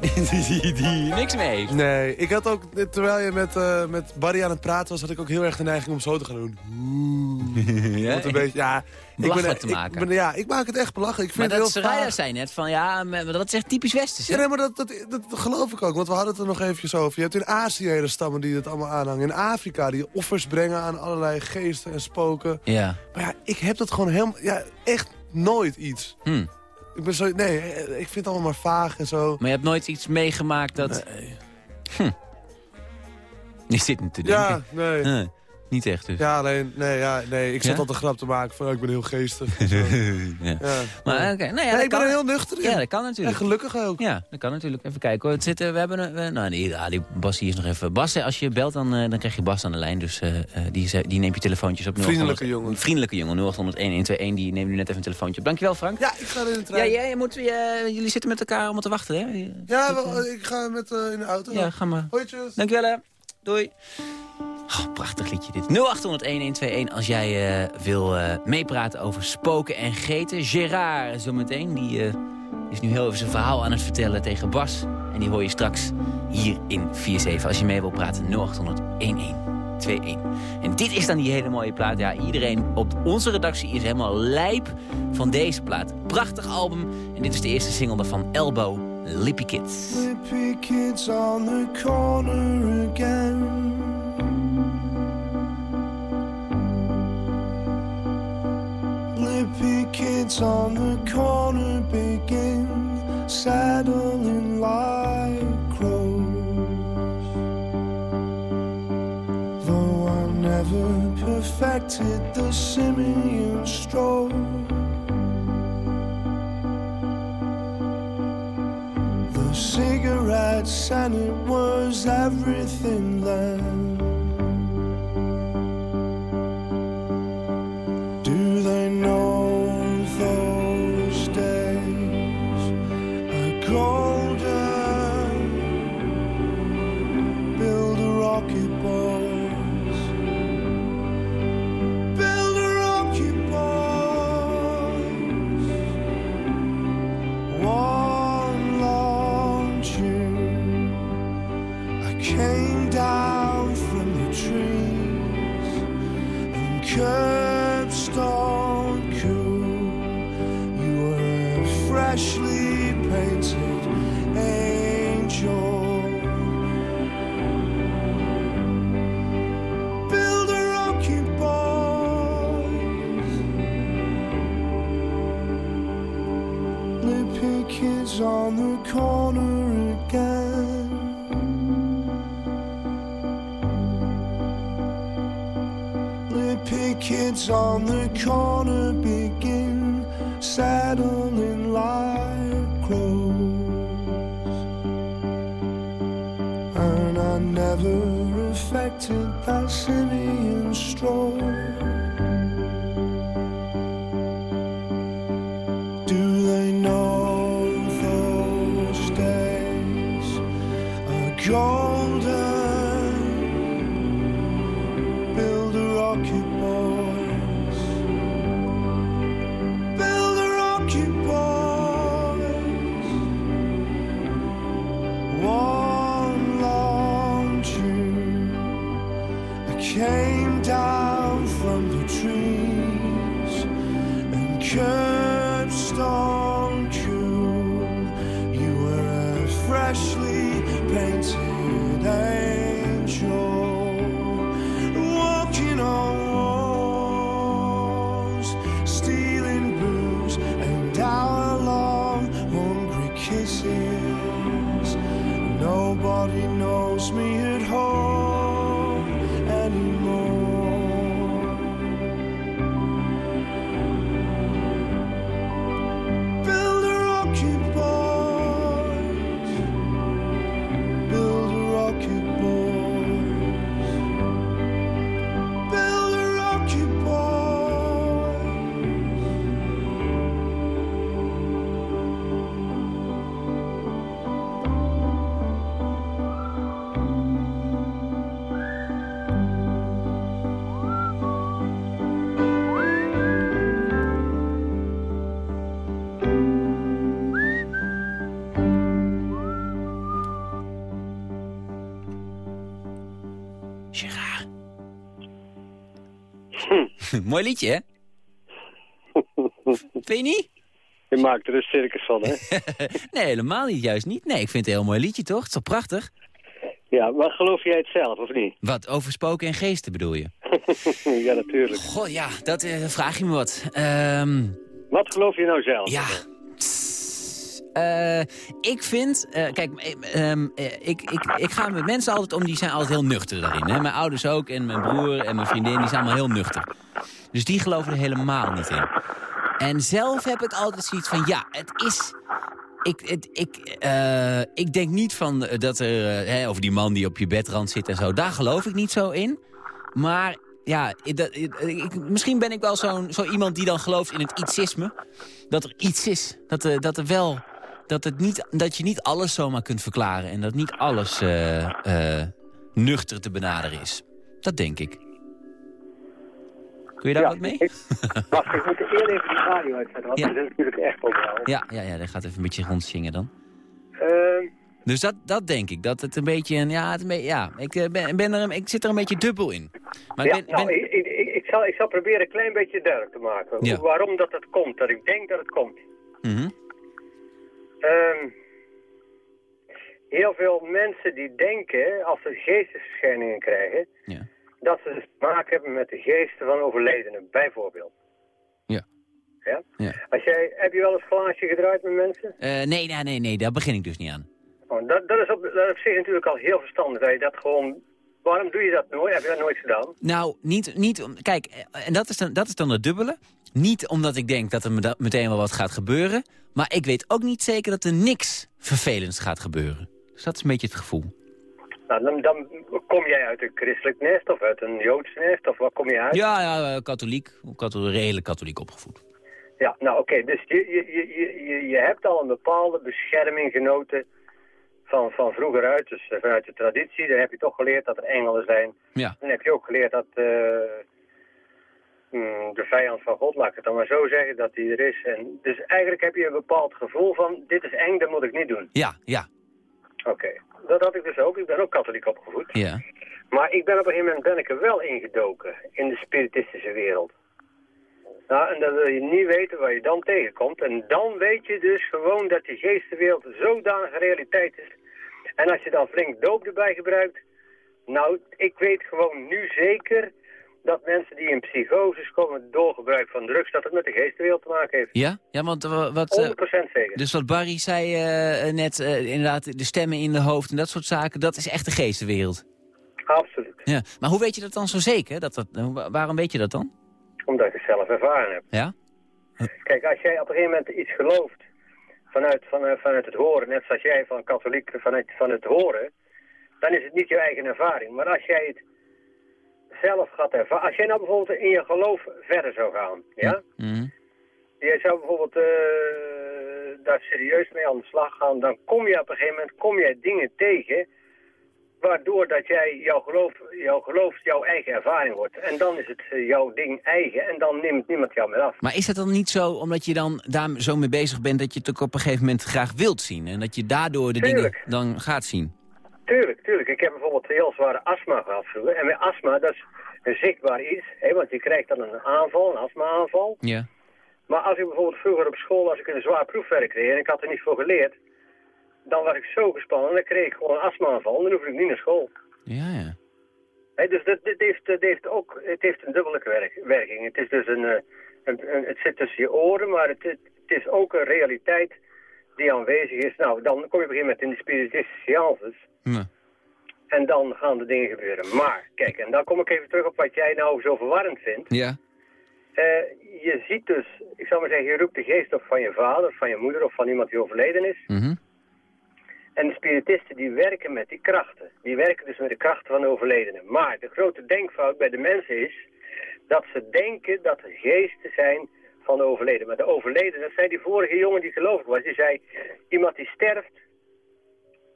die, die niks mee heeft. Nee, ik had ook, terwijl je met, eh, met Barry aan het praten was, had ik ook heel erg de neiging om zo te gaan doen. *laughs* Ja? Een beetje, ja. Ik ben, te maken. Ik ben, ja, ik maak het echt belachelijk. Ik Maar vind dat het heel Soraya vaag. zei net van ja, maar dat is echt typisch Westers. Ja, nee, maar dat, dat, dat, geloof ik ook. Want we hadden het er nog eventjes over. Je hebt in Azië hele stammen die het allemaal aanhangen. In Afrika die offers brengen aan allerlei geesten en spoken. Ja. Maar ja, ik heb dat gewoon helemaal... Ja, echt nooit iets. Hm. Ik ben zo... Nee, ik vind het allemaal maar vaag en zo. Maar je hebt nooit iets meegemaakt dat... Hm. Je zit niet te denken. Ja, nee. Huh. Niet echt dus. Ja, alleen, nee, ja, nee, ik zat Ja? al de grap te maken van, oh, ik ben heel geestig. *laughs* en ja. ja. Maar nou ja, Nee, ik ben kan. er heel nuchter in. Ja, dat kan En natuurlijk. gelukkig ook. Ja, dat kan natuurlijk. Even kijken hoor. Het zit, eh, we hebben een, we- nou, die, ja, die Bas hier is nog even. Bas, als je belt, dan, eh, dan krijg je Bas aan de lijn. Dus eh, die, die neemt je telefoontjes op. 0800 Vriendelijke jongen. Vriendelijke jongen, 0800 Die neemt nu net even een telefoontje op. Dankjewel Frank. Ja, ik ga in de Ja, trein. jij moet, jullie zitten met elkaar om te wachten, hè? Ja, wel, ik ga met in de auto. Ja, ga maar. Hoi, Dankjewel, hè. Doei. Oh, prachtig liedje dit. 0800-1121 als jij eh, wil eh, meepraten over spoken en geten. Gerard zometeen, die eh, is nu heel even zijn verhaal aan het vertellen tegen Bas. En die hoor je straks hier in 4-7. Als je mee wil praten, 0800-1121. En dit is dan die hele mooie plaat. Ja, iedereen op onze redactie is helemaal lijp van deze plaat. Prachtig album. En dit is de eerste single daarvan, Elbow, Lippy Kids. Hippie kids on the corner again. Lippy kids on the corner begin saddling like crows. Though I never perfected the simian stroll. The cigarettes and it was everything then. Do they on knows me at home Mooi liedje, hè? *laughs* Vind je niet? Je maakt er een circus van, hè? *laughs* nee, helemaal niet. Juist niet. Nee, ik vind het een heel mooi liedje, toch? Het is toch prachtig? ja, maar geloof jij het zelf, of niet? Wat, over spoken en geesten bedoel je? *laughs* ja, natuurlijk. Goh, ja, dat eh, vraag je me wat. Ehm Wat geloof je nou zelf? ja. Eh, ik vind, eh, kijk, eh, ehm, eh, ik, ik, ik ga met mensen altijd om, die zijn altijd heel nuchter daarin. Hè? Mijn ouders ook, en mijn broer en mijn vriendin, die zijn allemaal heel nuchter. Dus die geloven er helemaal niet in. En zelf heb ik altijd zoiets van, ja, het is... Ik, het, ik, eh, ik denk niet van eh, dat er, eh, hè, over die man die op je bedrand zit en zo, daar geloof ik niet zo in. Maar ja, dat, ik, misschien ben ik wel zo'n zo iemand die dan gelooft in het ietsisme. Dat er iets is. Dat, dat er wel. Dat, het niet, dat je niet alles zomaar kunt verklaren. En dat niet alles eh, eh, nuchter te benaderen is. Dat denk ik. Kun je daar Ja, wat mee? ik- Wacht, ik moet eerst even die radio uitzetten, want Ja. dat is natuurlijk echt wel wel. Ja, ja, ja, dat gaat even een beetje rondzingen dan. Ehm, Dus dat, dat denk ik. Dat het een beetje een... Ja, het een beetje, ja ik, eh, ben, ben er, ik zit er een beetje dubbel in. Maar ik ja, ben, nou, ben- ik, ik, ik, ik zal, ik zal proberen een klein beetje duidelijk te maken. Ja. Waarom dat het komt, dat ik denk dat het komt. Mhm. Ehm, heel veel mensen die denken, als ze geestesverschijningen krijgen, Ja. Dat ze dus te maken hebben met de geesten van overledenen, bijvoorbeeld. Ja. Ja? Ja. Als jij, heb je wel eens glaasje gedraaid met mensen? Eh, nee, nee, nee, nee, daar begin ik dus niet aan. Oh, dat, dat, is op, dat is op zich natuurlijk al heel verstandig. Dat je dat gewoon... Waarom doe je dat nooit? Heb je dat nooit gedaan? Nou, niet, niet om, kijk, eh, en dat is, dan, dat is dan het dubbele. Niet omdat ik denk dat er meteen wel wat gaat gebeuren. Maar ik weet ook niet zeker dat er niks vervelends gaat gebeuren. Dus dat is een beetje het gevoel. Nou, dan, dan kom jij uit een christelijk nest of uit een joods nest of waar kom je uit? Ja, ja, eh, katholiek. Katholiek redelijk katholiek opgevoed. Ja, nou oké, dus je, je, je, je- hebt al een bepaalde bescherming genoten van, van vroeger uit, dus eh, vanuit de traditie. Dan heb je toch geleerd dat er engelen zijn. Ja. Dan heb je ook geleerd dat eh, mm, de vijand van God, laat ik het dan maar zo zeggen, dat die er is. En, dus eigenlijk heb je een bepaald gevoel van, dit is eng, dat moet ik niet doen. Ja, ja, Oké, dat had ik dus ook. Ik ben ook katholiek opgevoed. ja. Maar ik ben op een gegeven moment ben ik er wel ingedoken in de spiritistische wereld. Nou, en dan wil je niet weten waar je dan tegenkomt. En dan weet je dus gewoon dat die geestenwereld zodanige realiteit is. En als je dan flink doop erbij gebruikt... Nou, ik weet gewoon nu zeker dat mensen die in psychoses komen door gebruik van drugs... dat het met de geestenwereld te maken heeft. Ja, ja want eh, wat... eh, 100% zeker. dus wat Barry zei eh, net, eh, inderdaad, de stemmen in de hoofd en dat soort zaken, dat is echt de geestenwereld. Absoluut. Ja. Maar hoe weet je dat dan zo zeker? Dat dat, eh, wa- waarom weet je dat dan? Omdat ik het zelf ervaren heb. Ja? Kijk, als jij op een gegeven moment iets gelooft vanuit, vanuit, vanuit het horen, net zoals jij van katholiek vanuit van het horen, dan is het niet je eigen ervaring. Maar als jij het zelf gaat ervaren, als jij nou bijvoorbeeld in je geloof verder zou gaan, ja? Mhm. Jij zou bijvoorbeeld eh, daar serieus mee aan de slag gaan, dan kom je op een gegeven moment kom jij dingen tegen waardoor dat jij jouw geloof, jouw geloof jouw eigen ervaring wordt. En dan is het eh, jouw ding eigen en dan neemt niemand jou meer af. Maar is het dan niet zo, omdat je dan daar zo mee bezig bent... dat je het ook op een gegeven moment graag wilt zien? En dat je daardoor de Tuurlijk. dingen dan gaat zien? Tuurlijk, tuurlijk. Ik heb bijvoorbeeld heel zware astma gehad vroeger. En met astma, dat is een zichtbaar iets. Hè, want je krijgt dan een aanval, een astma-aanval. Ja. Maar als ik bijvoorbeeld vroeger op school, als ik een zwaar proefwerk kreeg en ik had er niet voor geleerd, dan was ik zo gespannen en dan kreeg ik gewoon een astma-aanval en dan hoefde ik niet naar school. Ja, ja. Hè, dus dat, dit heeft, het heeft ook het heeft een dubbele werk- werking. Het, is dus een, eh, een, een- het zit tussen je oren, maar het, het is ook een realiteit die aanwezig is. Nou, dan kom je op een gegeven moment in de spiritistische seances. En dan gaan de dingen gebeuren. Maar, kijk, en dan kom ik even terug op wat jij nou zo verwarrend vindt. Ja. Eh, je ziet dus, ik zou maar zeggen, je roept de geest op van je vader, van je moeder, of van iemand die overleden is. Mhm. En de spiritisten die werken met die krachten. Die werken dus met de krachten van de overledenen. Maar de grote denkfout bij de mensen is dat ze denken dat er geesten zijn van de overleden. Maar de overleden, dat zei die vorige jongen die gelovig was, die zei, iemand die sterft,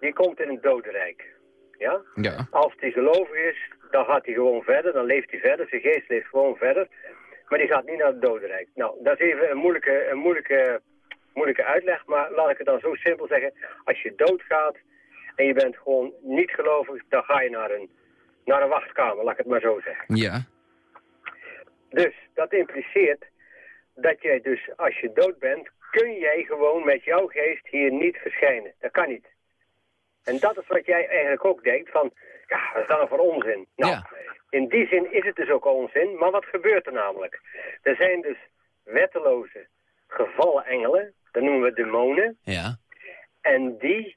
die komt in een dodenrijk. Ja? Ja. Als die gelovig is, dan gaat hij gewoon verder, dan leeft hij verder, zijn geest leeft gewoon verder. Maar die gaat niet naar het dodenrijk. Nou, dat is even een moeilijke, een moeilijke, moeilijke uitleg, maar laat ik het dan zo simpel zeggen. Als je doodgaat en je bent gewoon niet gelovig, dan ga je naar een, naar een wachtkamer, laat ik het maar zo zeggen. Ja. Dus dat impliceert dat jij dus als je dood bent, kun jij gewoon met jouw geest hier niet verschijnen. Dat kan niet. En dat is wat jij eigenlijk ook denkt van, ja, wat is dat nou voor onzin? Nou, Ja. in die zin is het dus ook onzin, maar wat gebeurt er namelijk? Er zijn dus wetteloze gevallen engelen, dat noemen we demonen, Ja. en die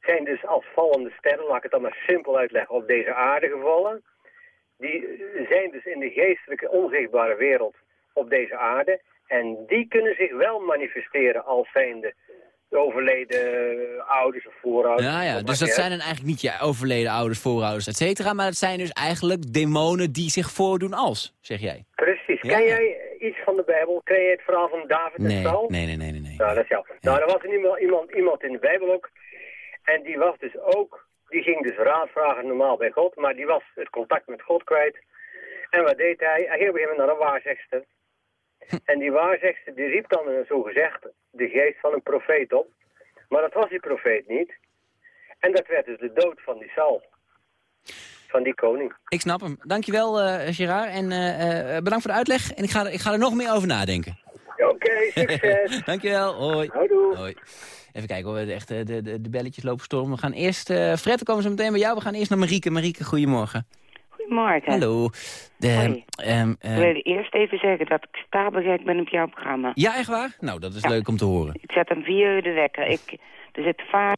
zijn dus als vallende sterren, laat ik het dan maar simpel uitleggen, op deze aarde gevallen. Die zijn dus in de geestelijke onzichtbare wereld op deze aarde. En die kunnen zich wel manifesteren als zijnde de overleden ouders of voorouders. Ja, ja. Dus dat zijn dan eigenlijk niet je overleden ouders, voorouders, et cetera. Maar het zijn dus eigenlijk demonen die zich voordoen als, zeg jij. Precies. Ja, Ken jij iets van de Bijbel? Ken jij het verhaal van David en Nee, Saul? nee, nee, nee, nee. nee. Nou, dat is jou. Nou, er was er iemand, iemand, iemand in de Bijbel ook. En die was dus ook, die ging dus raad vragen normaal bij God, maar die was het contact met God kwijt. En wat deed hij? Hij ging op een gegeven moment naar een waarzegster. *laughs* En die waarzegster die riep dan zo gezegd de geest van een profeet op. Maar dat was die profeet niet. En dat werd dus de dood van die Saul. Van die koning. Ik snap hem. Dankjewel, eh Gerard. En eh, bedankt voor de uitleg. En ik ga, er- ik ga er nog meer over nadenken. Oké, *laughs* succes. Dankjewel. Hoi. Houdoe. Hoi. Even kijken hoor, de, echt, de, de, de belletjes lopen storm. We gaan eerst, Fred, dan komen ze meteen bij jou. We gaan eerst naar Marieke. Marieke, goedemorgen. Goedemorgen. Hallo. De, ehm, eh, Ik wil eerst even zeggen dat ik stapelgek ben op jouw programma. ja, echt waar? Nou, dat is Ja. leuk om te horen. Ik zet hem vier uur de wekker. Ik, er zit vaak...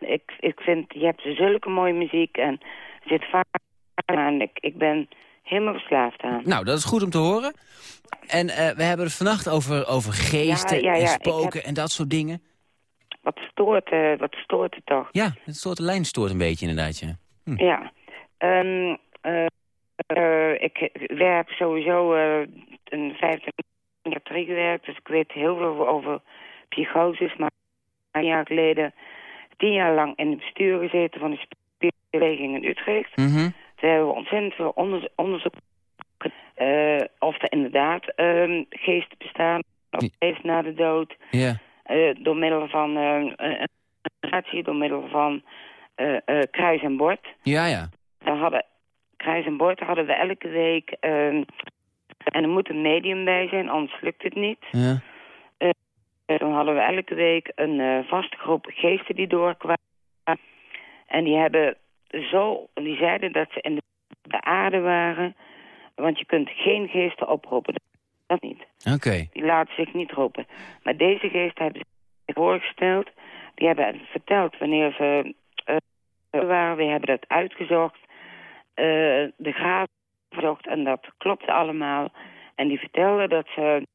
Ik, ik vind, je hebt zulke mooie muziek en er zit vaak aan. Ik, ik ben helemaal verslaafd aan. Nou, dat is goed om te horen. En eh, we hebben het vannacht over, over geesten Ja, ja, en spoken heb- en dat soort dingen. Wat stoort, eh, wat stoort het toch? Ja, het soort lijn stoort een beetje inderdaad, ja. Ja. Ehm eh, ik werk sowieso eh een 15 jaar gewerkt, dus ik weet heel veel over psychoses. Maar een jaar geleden tien jaar lang in het bestuur gezeten van de spierbeweging in Utrecht. Mhm. Toen hebben we ontzettend veel onderzo- onderzoek eh of er inderdaad ehm, geesten bestaan, of leven na de dood. Door middel van een relatie, door middel van kruis en bord. Ja, ja. Daar hadden kruis en bord hadden we elke week. ehm, en er moet een medium bij zijn, anders lukt het niet. ja. Eh, dan hadden we elke week een eh, vaste groep geesten die doorkwamen. En die hebben zo, die zeiden dat ze in de, de aarde waren. Want je kunt geen geesten oproepen. Dat niet. Oké. Die laten zich niet roepen. Maar deze geesten hebben zich voorgesteld. Die hebben verteld wanneer ze eh, waren. We hebben dat uitgezocht. Eh, de graven gezocht en dat klopte allemaal. En die vertelden dat ze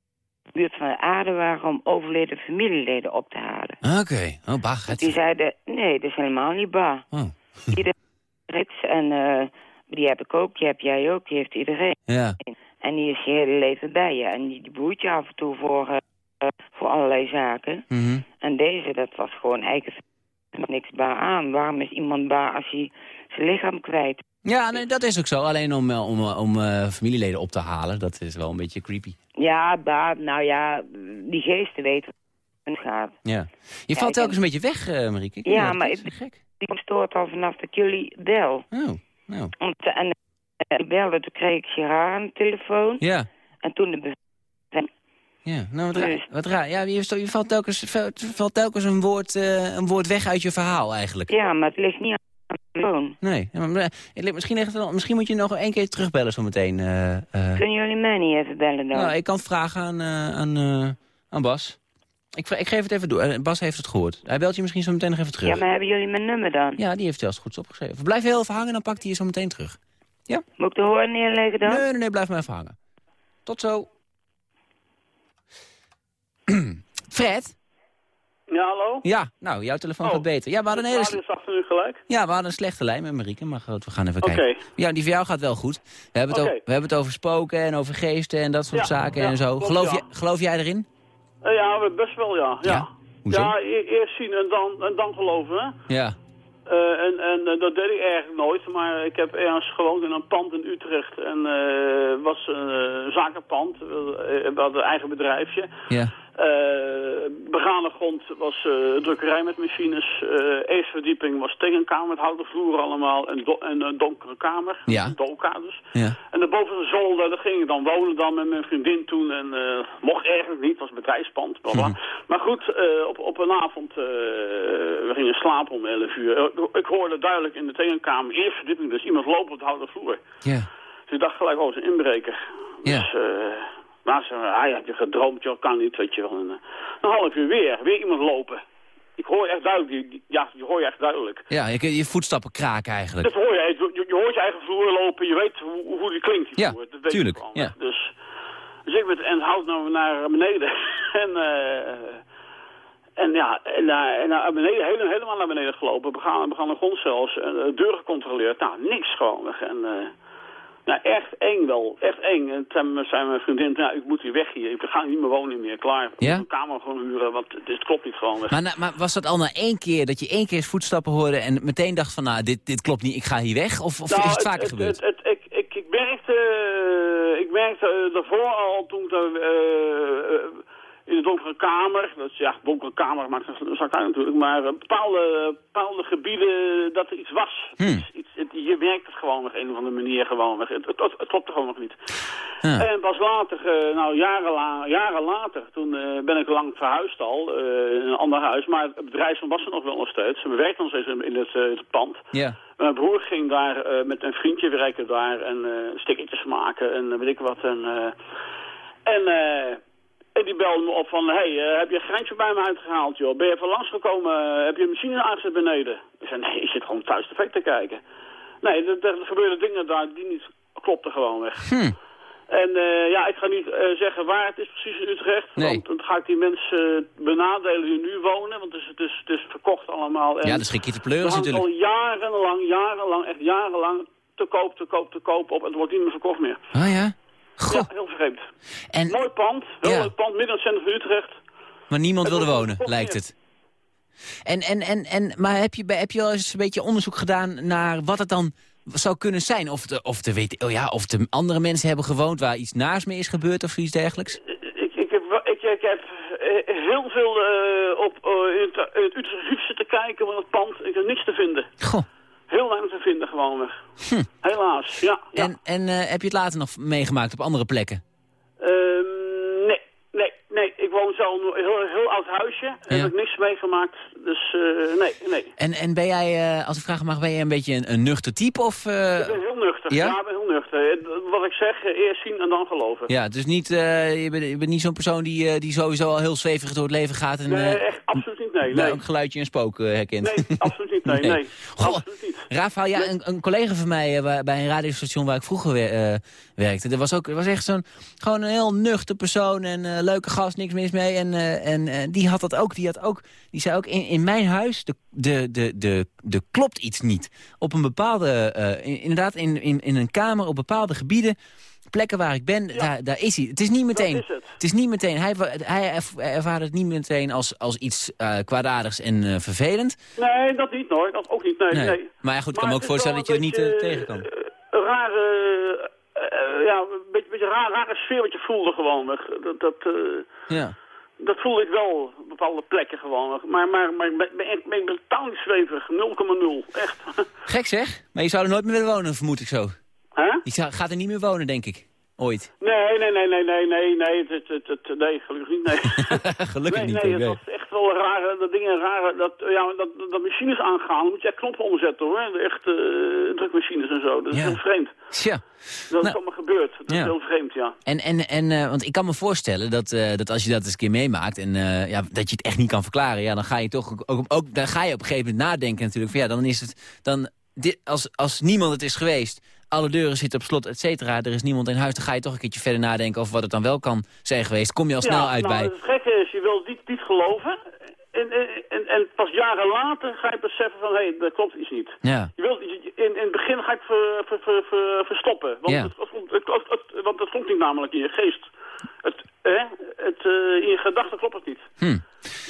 de buurt van de aarde waren om overleden familieleden op te halen. Oké. Oh, bah. Het... Die zeiden, nee, dat is helemaal niet waar. Oh. *laughs* Iedereen heeft en eh, die heb ik ook, die heb jij ook, die heeft iedereen. Ja. En die is je hele leven bij je. En die, die boeit je af en toe voor, eh, voor allerlei zaken. Mhm. En deze, dat was gewoon eigenlijk niks baar aan. Waarom is iemand baar als hij zijn lichaam kwijt? Ja, nee, dat is ook zo. Alleen om, eh, om, eh, om eh, familieleden op te halen, dat is wel een beetje creepy. Ja, baar, nou ja, die geesten weten hoe het gaat. Ja. Je valt telkens een beetje weg, eh Marieke. Ik Ja, maar ik- gek. Die stoort al vanaf dat jullie bel. Oh, nou. En ik belde, toen kreeg ik Gerard aan de telefoon. Ja. En toen de Ja, nou wat raar. Dus- Wat raar. Ja, je, je valt telkens, valt, telkens een, woord, eh, een woord weg uit je verhaal eigenlijk. Ja, maar het ligt niet aan de telefoon. Nee, ja, maar, het ligt- misschien, wel- misschien moet je nog één keer terugbellen zometeen. eh. Kunnen jullie mij niet even bellen dan? Nou, ik kan vragen aan, aan, aan Bas. Ik, ik geef het even door. Bas heeft het gehoord. Hij belt je misschien zo meteen nog even terug. ja, maar hebben jullie mijn nummer dan? Ja, die heeft hij als het goed is opgeschreven. Blijven heel even hangen, dan pakt hij je zo meteen terug. Moet ik de hoorn neerleggen dan? Nee, nee, nee, blijf maar even hangen. Tot zo. *clears throat* Fred? Ja, hallo? Ja, nou, jouw telefoon Oh. gaat beter. Ja, we hadden een hele... Nu gelijk. Ja, we hadden een slechte lijn met Marieke, maar goed, we gaan even kijken. Ja, die van jou gaat wel goed. We hebben, het over, we hebben het over spoken en over geesten en dat soort Ja, zaken ja, en zo. klopt, geloof, ja. je, geloof jij erin? Eh, ja, best wel, ja. Ja, Ja? Hoezo? Ja, e- eerst zien en dan, en dan geloven, hè. Ja. Eh, en en eh, dat deed ik eigenlijk nooit, maar ik heb ergens gewoond in een pand in Utrecht. En was een zakenpand, we hadden een eigen bedrijfje. Ja. Eh, begane grond was eh, drukkerij met machines. Eh eerste verdieping was tegenkamer met houten vloeren allemaal. En, do en een donkere kamer. Ja. Dolka dus. Ja. En daarboven de zolder, daar ging ik dan wonen dan met mijn vriendin toen. En mocht eigenlijk niet, was bedrijfspand. Bla bla. Mhm. Maar goed, op, op een avond, we gingen slapen om 11 uur. Ik hoorde duidelijk in de tegenkamer, eerste verdieping, dus iemand lopen op de houten vloer. Ja. Dus ik dacht gelijk, oh, een inbreker. Ja. Dus, nou, ze hij heb je gedroomd, joh, kan niet, weet je wel. En, eh, een half uur weer, weer iemand lopen. Ik hoor echt duidelijk, die, ja, je hoor je echt duidelijk. Ja, je, je voetstappen kraken eigenlijk. Dat hoor je, je, je hoort je eigen vloer lopen, je weet hoe, hoe die klinkt. Die Ja, vloer. Dat weet tuurlijk, ja. Dus, dus ik met en hout naar, naar beneden. *laughs* en, eh, en ja, en naar, naar beneden, hele- helemaal naar beneden gelopen. We gaan, we gaan de grond zelfs, deur gecontroleerd. Nou, niks gewoon. En, eh, nou, echt eng wel, echt eng. En toen zei mijn vriendin, nou, ik moet hier weg hier. Ik ga niet meer wonen meer, klaar. Ik Ja? een kamer gewoon huren, want het klopt niet gewoon. Maar, maar was dat al na één keer, dat je één keer voetstappen hoorde... en meteen dacht van, nou, dit, dit klopt niet, ik ga hier weg? Of, of Nou, is het vaker het, gebeurd? Het, het, ik, ik, ik merkte, eh, ik merkte eh, daarvoor al toen ik eh, in de donkere kamer, dat is ja, donkere kamer maakt een zak uit natuurlijk, maar eh, bepaalde, bepaalde gebieden dat er iets was. Hmm. Iets, het- je merkt het gewoon op een of andere manier gewoon. Het, het, het, het klopte gewoon nog niet. Ja. En pas later, eh, nou jaren, la- jaren later, toen eh, ben ik lang verhuisd al, in een ander huis, maar het bedrijf was er nog wel nog steeds. We werkten nog steeds in, het, het pand. Ja. Mijn broer ging daar met een vriendje werken daar en eh stickertjes maken en weet ik wat. En, en, en die belde me op van, hey, eh, heb je een grensje bij me uitgehaald, joh? Ben je even langsgekomen? Eh, heb je een machine aangezet beneden? Ik zei, nee, ik zit gewoon thuis tv te kijken. Nee, er, gebeurden dingen daar die niet klopten gewoon weg. Hm. En eh, ja, ik ga niet zeggen waar het is precies in Utrecht. Nee. Want dan ga ik die mensen benadelen die nu wonen. Want het is, het is, het is verkocht allemaal. En Ja, dat er pleuren hangt natuurlijk. al jarenlang, jarenlang, echt jarenlang te koop, te koop, te koop op. En het wordt niet meer verkocht meer. Oh ja? Goh, Ja, heel vreemd. en, Mooi pand, heel Ja. pand, midden in het centrum van Utrecht. maar niemand wilde wonen, lijkt het. En, en, en, en, maar heb je, heb je al eens een beetje onderzoek gedaan naar wat het dan zou kunnen zijn? Of, de, of, de, weet, oh ja, of de andere mensen hebben gewoond waar iets naars mee is gebeurd of zoiets dergelijks? Ik, ik, heb, ik, ik heb eh, heel veel eh, op eh, in het, in het zitten kijken van het pand. Ik heb niks te vinden. Goh. Heel weinig te vinden gewoon. Helaas, ja. ja. Hm. En, en eh, heb je het later nog meegemaakt op andere plekken? Ehm, nee, nee, nee. Ik woon zo in een heel, heel oud huisje. Ja. Heb ik niks meegemaakt. Dus eh, nee, nee. En, en ben jij, eh, als ik vragen mag, ben jij een beetje een, een nuchter type? Of, Ik ben heel nuchter. ja? Ben heel nuchter. Wat ik zeg, eerst zien en dan geloven. ja, dus niet, je, bent, je bent niet zo'n persoon die, die sowieso al heel zweverig door het leven gaat en Nee, echt absoluut. Nee, elk geluidje en spook eh, herkent. Nee, absoluut niet. Nee, *laughs* Nee. nee. Goh. Absoluut niet. Rafael, ja, een, een collega van mij eh, waar- bij een radiostation waar ik vroeger wer- eh, werkte. Er was ook er was echt zo'n gewoon een heel nuchter persoon en leuke gast, niks mis mee. En, en die had dat ook. Die, had ook, die zei ook, in, in mijn huis, de, de, de, de, de klopt iets niet. Op een bepaalde, in- inderdaad in, in, in een kamer, op bepaalde gebieden, plekken waar ik ben, daar, daar is hij. Het is niet meteen, is het. is niet meteen, hij, hij erv- ervaarde het niet meteen als, als iets eh kwaadaardigs en eh, vervelend. Nee, dat niet hoor. Dat ook niet. Nee, nee. Nee. Maar ja, goed, ik kan me ook het voorstellen dat je er niet een beetje, tegenkomt. eh, Een rare, eh, ja, een beetje, beetje raar, rare sfeer wat je voelde gewoon. Dat, dat, Ja. dat voelde ik wel op bepaalde plekken gewoon. Maar, maar, maar ik ben, ben, totaal niet zweverig. 0,0. Echt. Gek zeg, maar je zou er nooit meer willen wonen, vermoed ik zo. Je zou- gaat er niet meer wonen, denk ik. Ooit. Nee, nee, nee, nee, nee, nee, nee, het, het, het, nee, gelukkig niet, nee. *laughs* Gelukkig nee, niet. nee, het was echt wel rare, dat dingen rare, dat, ja, dat, dat machines aangaan, dan moet je echt knoppen omzetten hoor, echt eh, drukmachines en zo, dat is Ja. heel vreemd. Tja. Dat Nou, is allemaal gebeurd, dat ja. is heel vreemd, ja. En, en, en eh, want ik kan me voorstellen dat, eh, dat als je dat eens een keer meemaakt... en ja, dat je het echt niet kan verklaren... Ja, dan ga je toch ook, ook, dan ga je op een gegeven moment nadenken natuurlijk... Van, ja, dan is het... Dan, dit, als, als niemand het is geweest, alle deuren zitten op slot, et cetera... er is niemand in huis, dan ga je toch een keertje verder nadenken... over wat het dan wel kan zijn geweest. Kom je al snel ja, uit nou, bij... het gekke is, je wil niet, niet geloven, en, en, en, en pas jaren later ga je beseffen van, hé, hey, dat klopt iets niet. Ja, Je wilt, in, in het begin ga je het ver, ver, ver, ver- verstoppen. Want, Ja. het, want het klopt niet namelijk in je geest. Het, hè, het, eh, in je gedachten klopt het niet. Hm.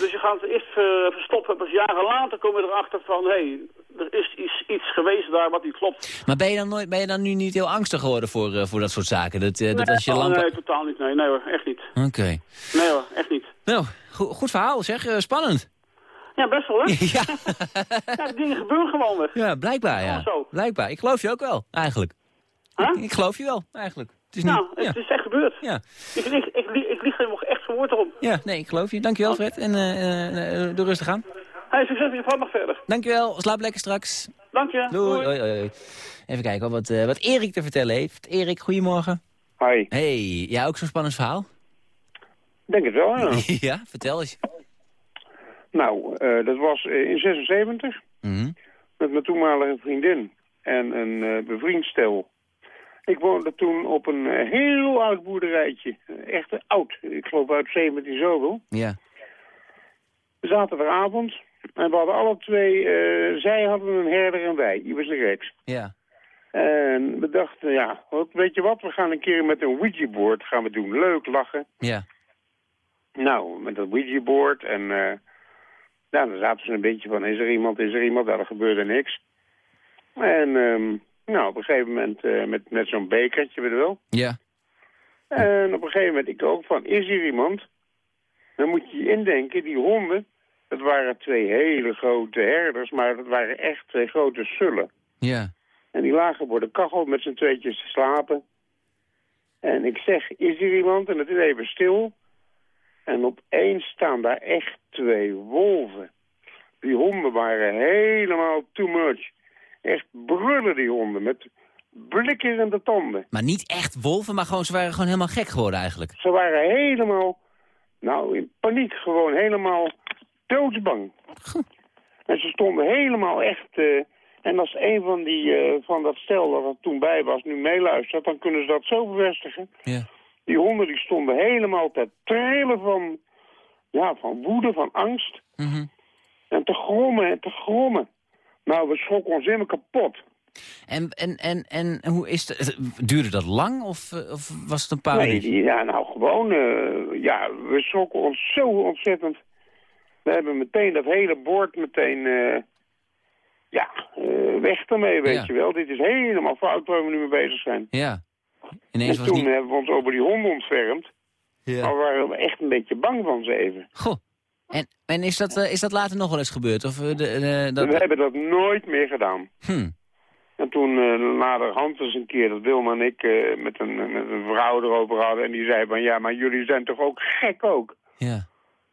Dus je gaat het eerst ver- verstoppen. Pas jaren later kom je erachter van... hé, hey, er is iets, iets geweest daar wat niet klopt. Maar ben je, dan nooit, ben je dan nu niet heel angstig geworden voor, eh, voor dat soort zaken? Dat, eh, dat nee, als je oh, lampen... nee, totaal niet. Nee, nee hoor, echt niet. Oké. Nee hoor, echt niet. Nou, go- goed verhaal zeg, eh, spannend. Ja, best wel, hè? *laughs* Ja. *laughs* ja, die dingen gebeuren gewoon weer. Ja, blijkbaar ja. Zo. Blijkbaar. Ik geloof je ook wel, eigenlijk. Huh? Ik, ik geloof je wel, eigenlijk. Het is niet... Nou, ja. het is echt gebeurd. Ja. Ik, lieg, ik, lieg, ik lieg er nog echt geen woord om. ja, nee, ik geloof je. Dankjewel Fred. En eh eh, eh, doe rustig aan. Hey, succes met je nog verder. Dankjewel, slaap lekker straks. Dank je. Doei. Even kijken wat, eh, wat Erik te vertellen heeft. Erik, goedemorgen. Hoi. Hey, ja, ook zo'n spannend verhaal? Denk het wel, ja. *laughs* ja, vertel eens. nou, eh, dat was in 76 Mhm. met mijn toenmalige vriendin en een eh bevriend stel. Ik woonde toen op een eh, heel oud boerderijtje. Echt oud. Ik geloof uit 17 zoveel. Ja. Zaterdagavond. En we hadden alle twee... eh, zij hadden een herder en wij. Ibis en Rex. Ja. En we dachten, ja, weet je wat? We gaan een keer met een Ouija-board gaan we doen. Leuk, lachen. Ja. Nou, met dat Ouija-board en... eh ja, dan zaten ze een beetje van, is er iemand, is er iemand? Nou, er gebeurde niks. En ehm, nou, op een gegeven moment eh, met, met zo'n bekertje, weet je wel. Ja. En op een gegeven moment ik ook van, is hier iemand? Dan moet je je indenken, die honden, dat waren twee hele grote herders, maar dat waren echt twee grote sullen. Ja. En die lagen voor de kachel met z'n tweetjes te slapen. En ik zeg, is hier iemand? En het is even stil. En opeens staan daar echt twee wolven. Die honden waren helemaal too much. Echt brullen die honden met blikkerende tanden. Maar niet echt wolven, maar gewoon, ze waren gewoon helemaal gek geworden eigenlijk. Ze waren helemaal, nou in paniek gewoon, helemaal doodsbang. En ze stonden helemaal echt... eh, en als een van, die, eh, van dat stel dat er toen bij was nu meeluistert... dan kunnen ze dat zo bevestigen. Ja. Die honden die stonden helemaal te trillen van, ja, van woede, van angst. Mhm. En te grommen en te grommen. Nou, we schrokken ons helemaal kapot. En, en, en, en hoe is het? Duurde dat lang of, eh, of was het een paar Nee, minuten? ja, nou gewoon, eh, ja, we schrokken ons zo ontzettend. We hebben meteen dat hele bord meteen, eh, ja, eh, weg ermee, weet Ja. je wel. Dit is helemaal fout waar we nu mee bezig zijn. Ja. Ineens en was toen niet... hebben we ons over die honden ontfermd. Ja. Maar we waren echt een beetje bang van ze even. Goh. En, en is, dat, eh, is dat later nog wel eens gebeurd? Of, eh, de, de- dat... We hebben dat nooit meer gedaan. Hm. En toen uh, naderhand eens een keer dat Wilma en ik eh, met, een, met een vrouw erover hadden. En die zei van ja, maar jullie zijn toch ook gek ook? Ja.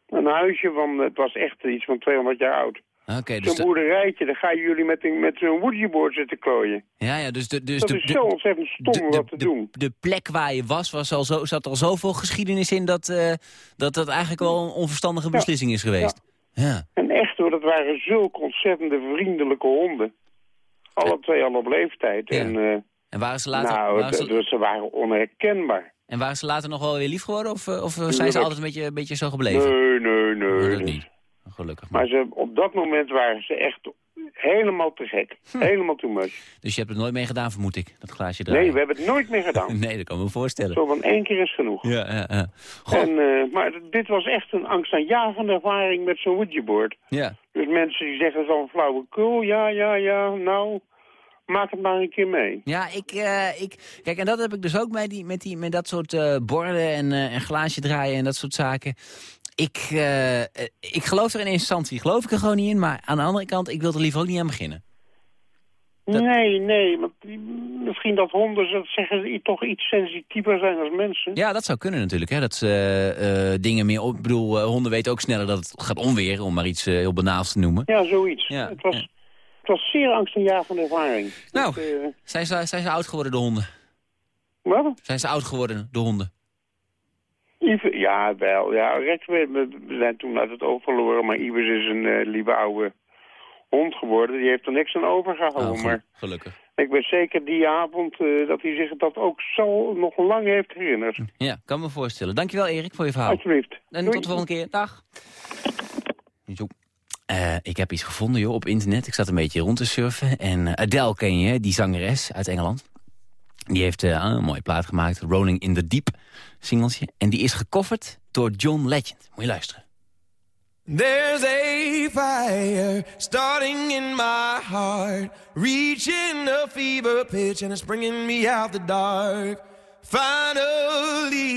Een huisje van, het was echt iets van 200 jaar oud. Oké, dus... Zo'n boerderijtje, daar gaan jullie met, een- met zo'n woodboard zitten klooien. Ja, ja, dus de, dus dat de, is de, zo ontzettend stom om dat te doen. de plek waar je was, was al zo, zat al zoveel geschiedenis in dat, eh, dat dat eigenlijk wel een onverstandige beslissing is geweest. Ja. En echt hoor, dat waren zulke ontzettende vriendelijke honden. Alle twee al op leeftijd. En, eh, En waren ze later, nou, waren ze, dus ze waren onherkenbaar. en waren ze later nog wel weer lief geworden? Of, eh, of zijn ze altijd een beetje, een beetje zo gebleven? Nee, nee, nee. Dat niet. Gelukkig. Maar ze, op dat moment waren ze echt helemaal te gek. Hm. Helemaal too much. Dus je hebt het nooit mee gedaan, vermoed ik, dat glaasje draaien? Nee, we hebben het nooit meer gedaan. *laughs* Nee, dat kan ik me voorstellen. Zo van één keer is genoeg. Ja, ja, ja. Goh, En, eh, maar dit was echt een angstaanjagende ervaring met zo'n Ouija-board. ja. Dus mensen die zeggen zo'n flauwekul, ja, ja, ja, nou, maak het maar een keer mee. Ja, ik, eh, ik... Kijk, en dat heb ik dus ook met, die, met, die, met dat soort eh, borden en, en glaasje draaien en dat soort zaken. Ik, eh, eh, ik geloof er in eerste instantie, geloof ik er gewoon niet in. Maar aan de andere kant, ik wil er liever ook niet aan beginnen. Dat- Nee, nee, want misschien dat honden, dat zeggen ze, toch iets sensitiever zijn als mensen. Ja, dat zou kunnen natuurlijk. Hè, dat ze eh, dingen meer op... Ik bedoel, honden weten ook sneller dat het gaat onweer, om maar iets heel banaals te noemen. Ja, zoiets. Ja, het, was, ja. het was zeer angstaanjagende ervaring. Nou. Dat, Zijn ze, zijn ze oud geworden, de honden? wat? Zijn ze oud geworden, de honden? Ive- ja, wel. Ja, Rex, we, zijn toen uit het oog verloren, maar Ibis is een eh, lieve oude hond geworden. Die heeft er niks aan overgehouden. Oh, maar gelukkig. ik weet zeker die avond eh, dat hij zich dat ook zo nog lang heeft herinnerd. Ja, kan me voorstellen. Dankjewel, Erik, voor je verhaal. Alsjeblieft. En Doei. tot de volgende keer. Dag. Zo. Eh, ik heb iets gevonden joh, op internet. Ik zat een beetje rond te surfen. En Adele ken je, die zangeres uit Engeland. Die heeft eh, een mooie plaat gemaakt. Rolling in the Deep, singeltje. En die is gecoverd door John Legend. Moet je luisteren. There's a fire starting in my heart, reaching a fever pitch, and it's bringing me out the dark. Finally,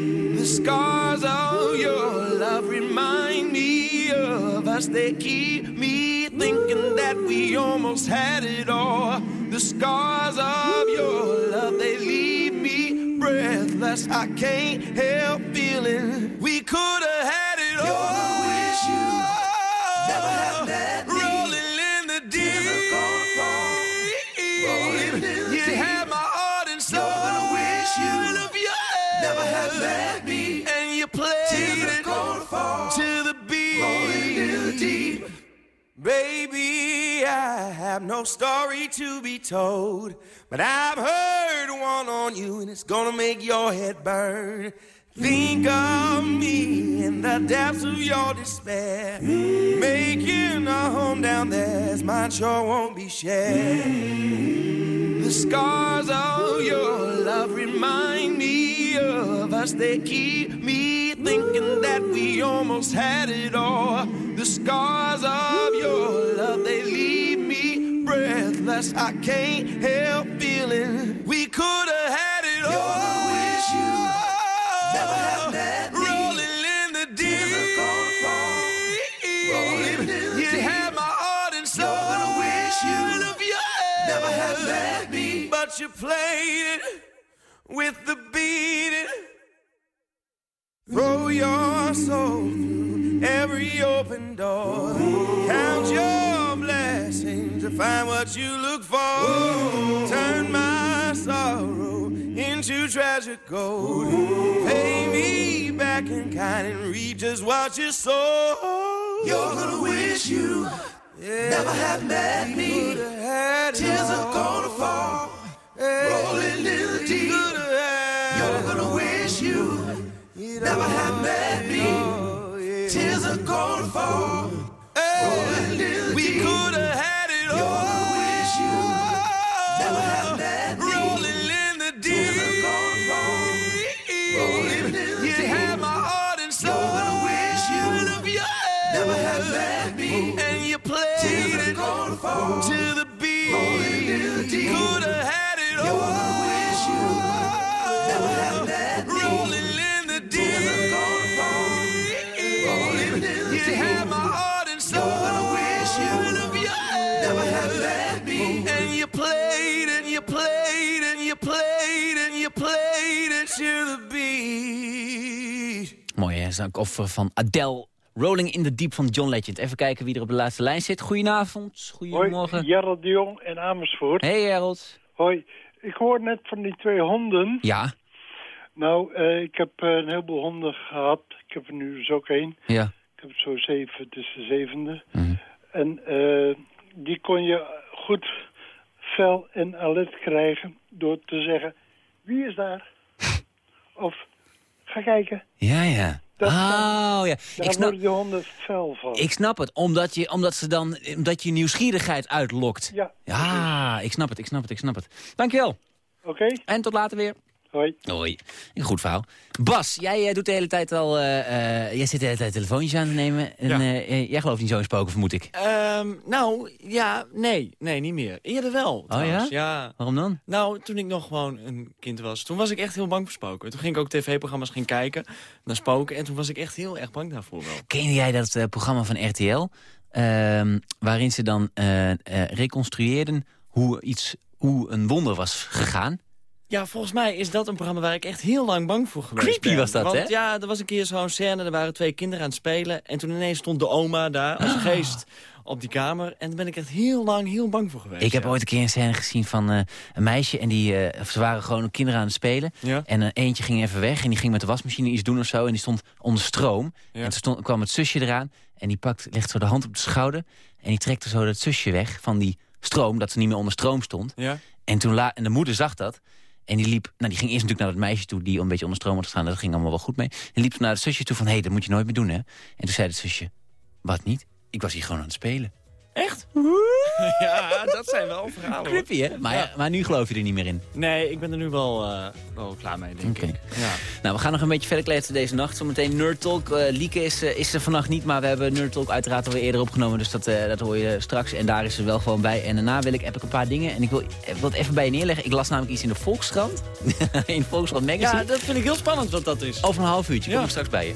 The scars of your love remind me of us. They keep me thinking that we almost had it all. The scars of your love, they leave me breathless. I can't help feeling we could have Baby, I have no story to be told, but I've heard one on you, and it's gonna make your head burn. Think of me in the depths of your despair. Making a home down there's mine sure won't be shared. The scars of your love remind me of us. They keep me thinking that we almost had it all. The scars of your love, they leave me breathless. I can't help feeling we could have had it all. But you played it with the beat. Throw your soul through every open door. Count your blessings to find what you look for. Turn my sorrow into treasure gold. Pay me back in kind and reap just what you sow. You're gonna wish you never had met me. Tears are gonna fall, rolling in the deep. You're gonna wish you never had met me. Tears are gonna fall, Mooi, hè? Zankoffer van Adele. Rolling in the Deep van John Legend. Even kijken wie er op de laatste lijn zit. Goedenavond, goedemorgen. Hoi, Gerald de Jong in Amersfoort. Hey Gerald. Hoi, ik hoor net van die twee honden. Ja. Nou, eh, ik heb eh, een heleboel honden gehad. Ik heb er nu dus ook één. Ja. Ik heb er zo zeven, het is de zevende. Mhm. En eh, die kon je goed fel en alert krijgen door te zeggen... Wie is daar? *laughs* of ga kijken. Ja, ja. Dat- oh, ja. Daar Ik snap, worden die honden fel van. ik snap het. Omdat je, omdat ze dan, omdat je nieuwsgierigheid uitlokt. Ja. Ja, ik snap het, ik snap het, ik snap het. Dankjewel. Oké. En tot later weer. Hoi. Hoi. Een goed verhaal. Bas, jij eh, doet de hele tijd al... eh, eh, jij zit de hele tijd telefoontjes aan te nemen. En, Ja. jij gelooft niet zo in spoken, vermoed ik. Ehm, nou, ja, nee, nee, niet meer. Eerder wel, trouwens. Oh ja? ja? Waarom dan? Nou, toen ik nog gewoon een kind was, toen was ik echt heel bang voor spoken. Toen ging ik ook tv-programma's gaan kijken naar spoken. En toen was ik echt heel erg bang daarvoor wel. Ken jij dat programma van RTL? ehm, waarin ze dan eh, eh, reconstrueerden hoe, iets, hoe een wonder was gegaan. Ja, volgens mij is dat een programma waar ik echt heel lang bang voor geweest Creepy ben. was dat, Want hè? ja, er was een keer zo'n scène, er waren twee kinderen aan het spelen... en toen ineens stond de oma daar als Ah. geest op die kamer. En daar ben ik echt heel lang heel bang voor geweest. Ik heb ja. ooit een keer een scène gezien van eh, een meisje... en die, eh, ze waren gewoon kinderen aan het spelen. Ja. En eh, eentje ging even weg en die ging met de wasmachine iets doen of zo... en die stond onder stroom. Ja. En toen stond, kwam het zusje eraan en die pakt, legt zo de hand op de schouder... en die trekt er zo dat zusje weg van die stroom... dat ze niet meer onder stroom stond. Ja. En, toen la en de moeder zag dat. En die liep, nou die ging eerst natuurlijk naar dat meisje toe... die een beetje onder stroom had gestaan. Dat ging allemaal wel goed mee. En liep naar het zusje toe van... hé, hey, dat moet je nooit meer doen, hè? En toen zei het zusje... wat niet? Ik was hier gewoon aan het spelen. Echt? *laughs* ja, dat zijn wel verhalen. hoor. Creepy, hè? Maar, ja, maar nu geloof je er niet meer in. Nee, ik ben er nu wel, eh, wel klaar mee, denk ik. Ja. Nou, we gaan nog een beetje verder kletsen deze nacht. Zometeen Nerd Talk. Eh, Lieke is, eh, is er vannacht niet, maar we hebben Nerd Talk uiteraard alweer eerder opgenomen. Dus dat, dat hoor je straks. En daar is ze wel gewoon bij. En daarna wil ik, heb ik een paar dingen. En ik wil, het even bij je neerleggen. Ik las namelijk iets in de Volkskrant. *laughs* in Volkskrant Magazine. ja, dat vind ik heel spannend wat dat is. Over een half uurtje. Kom Ja. ik straks bij je.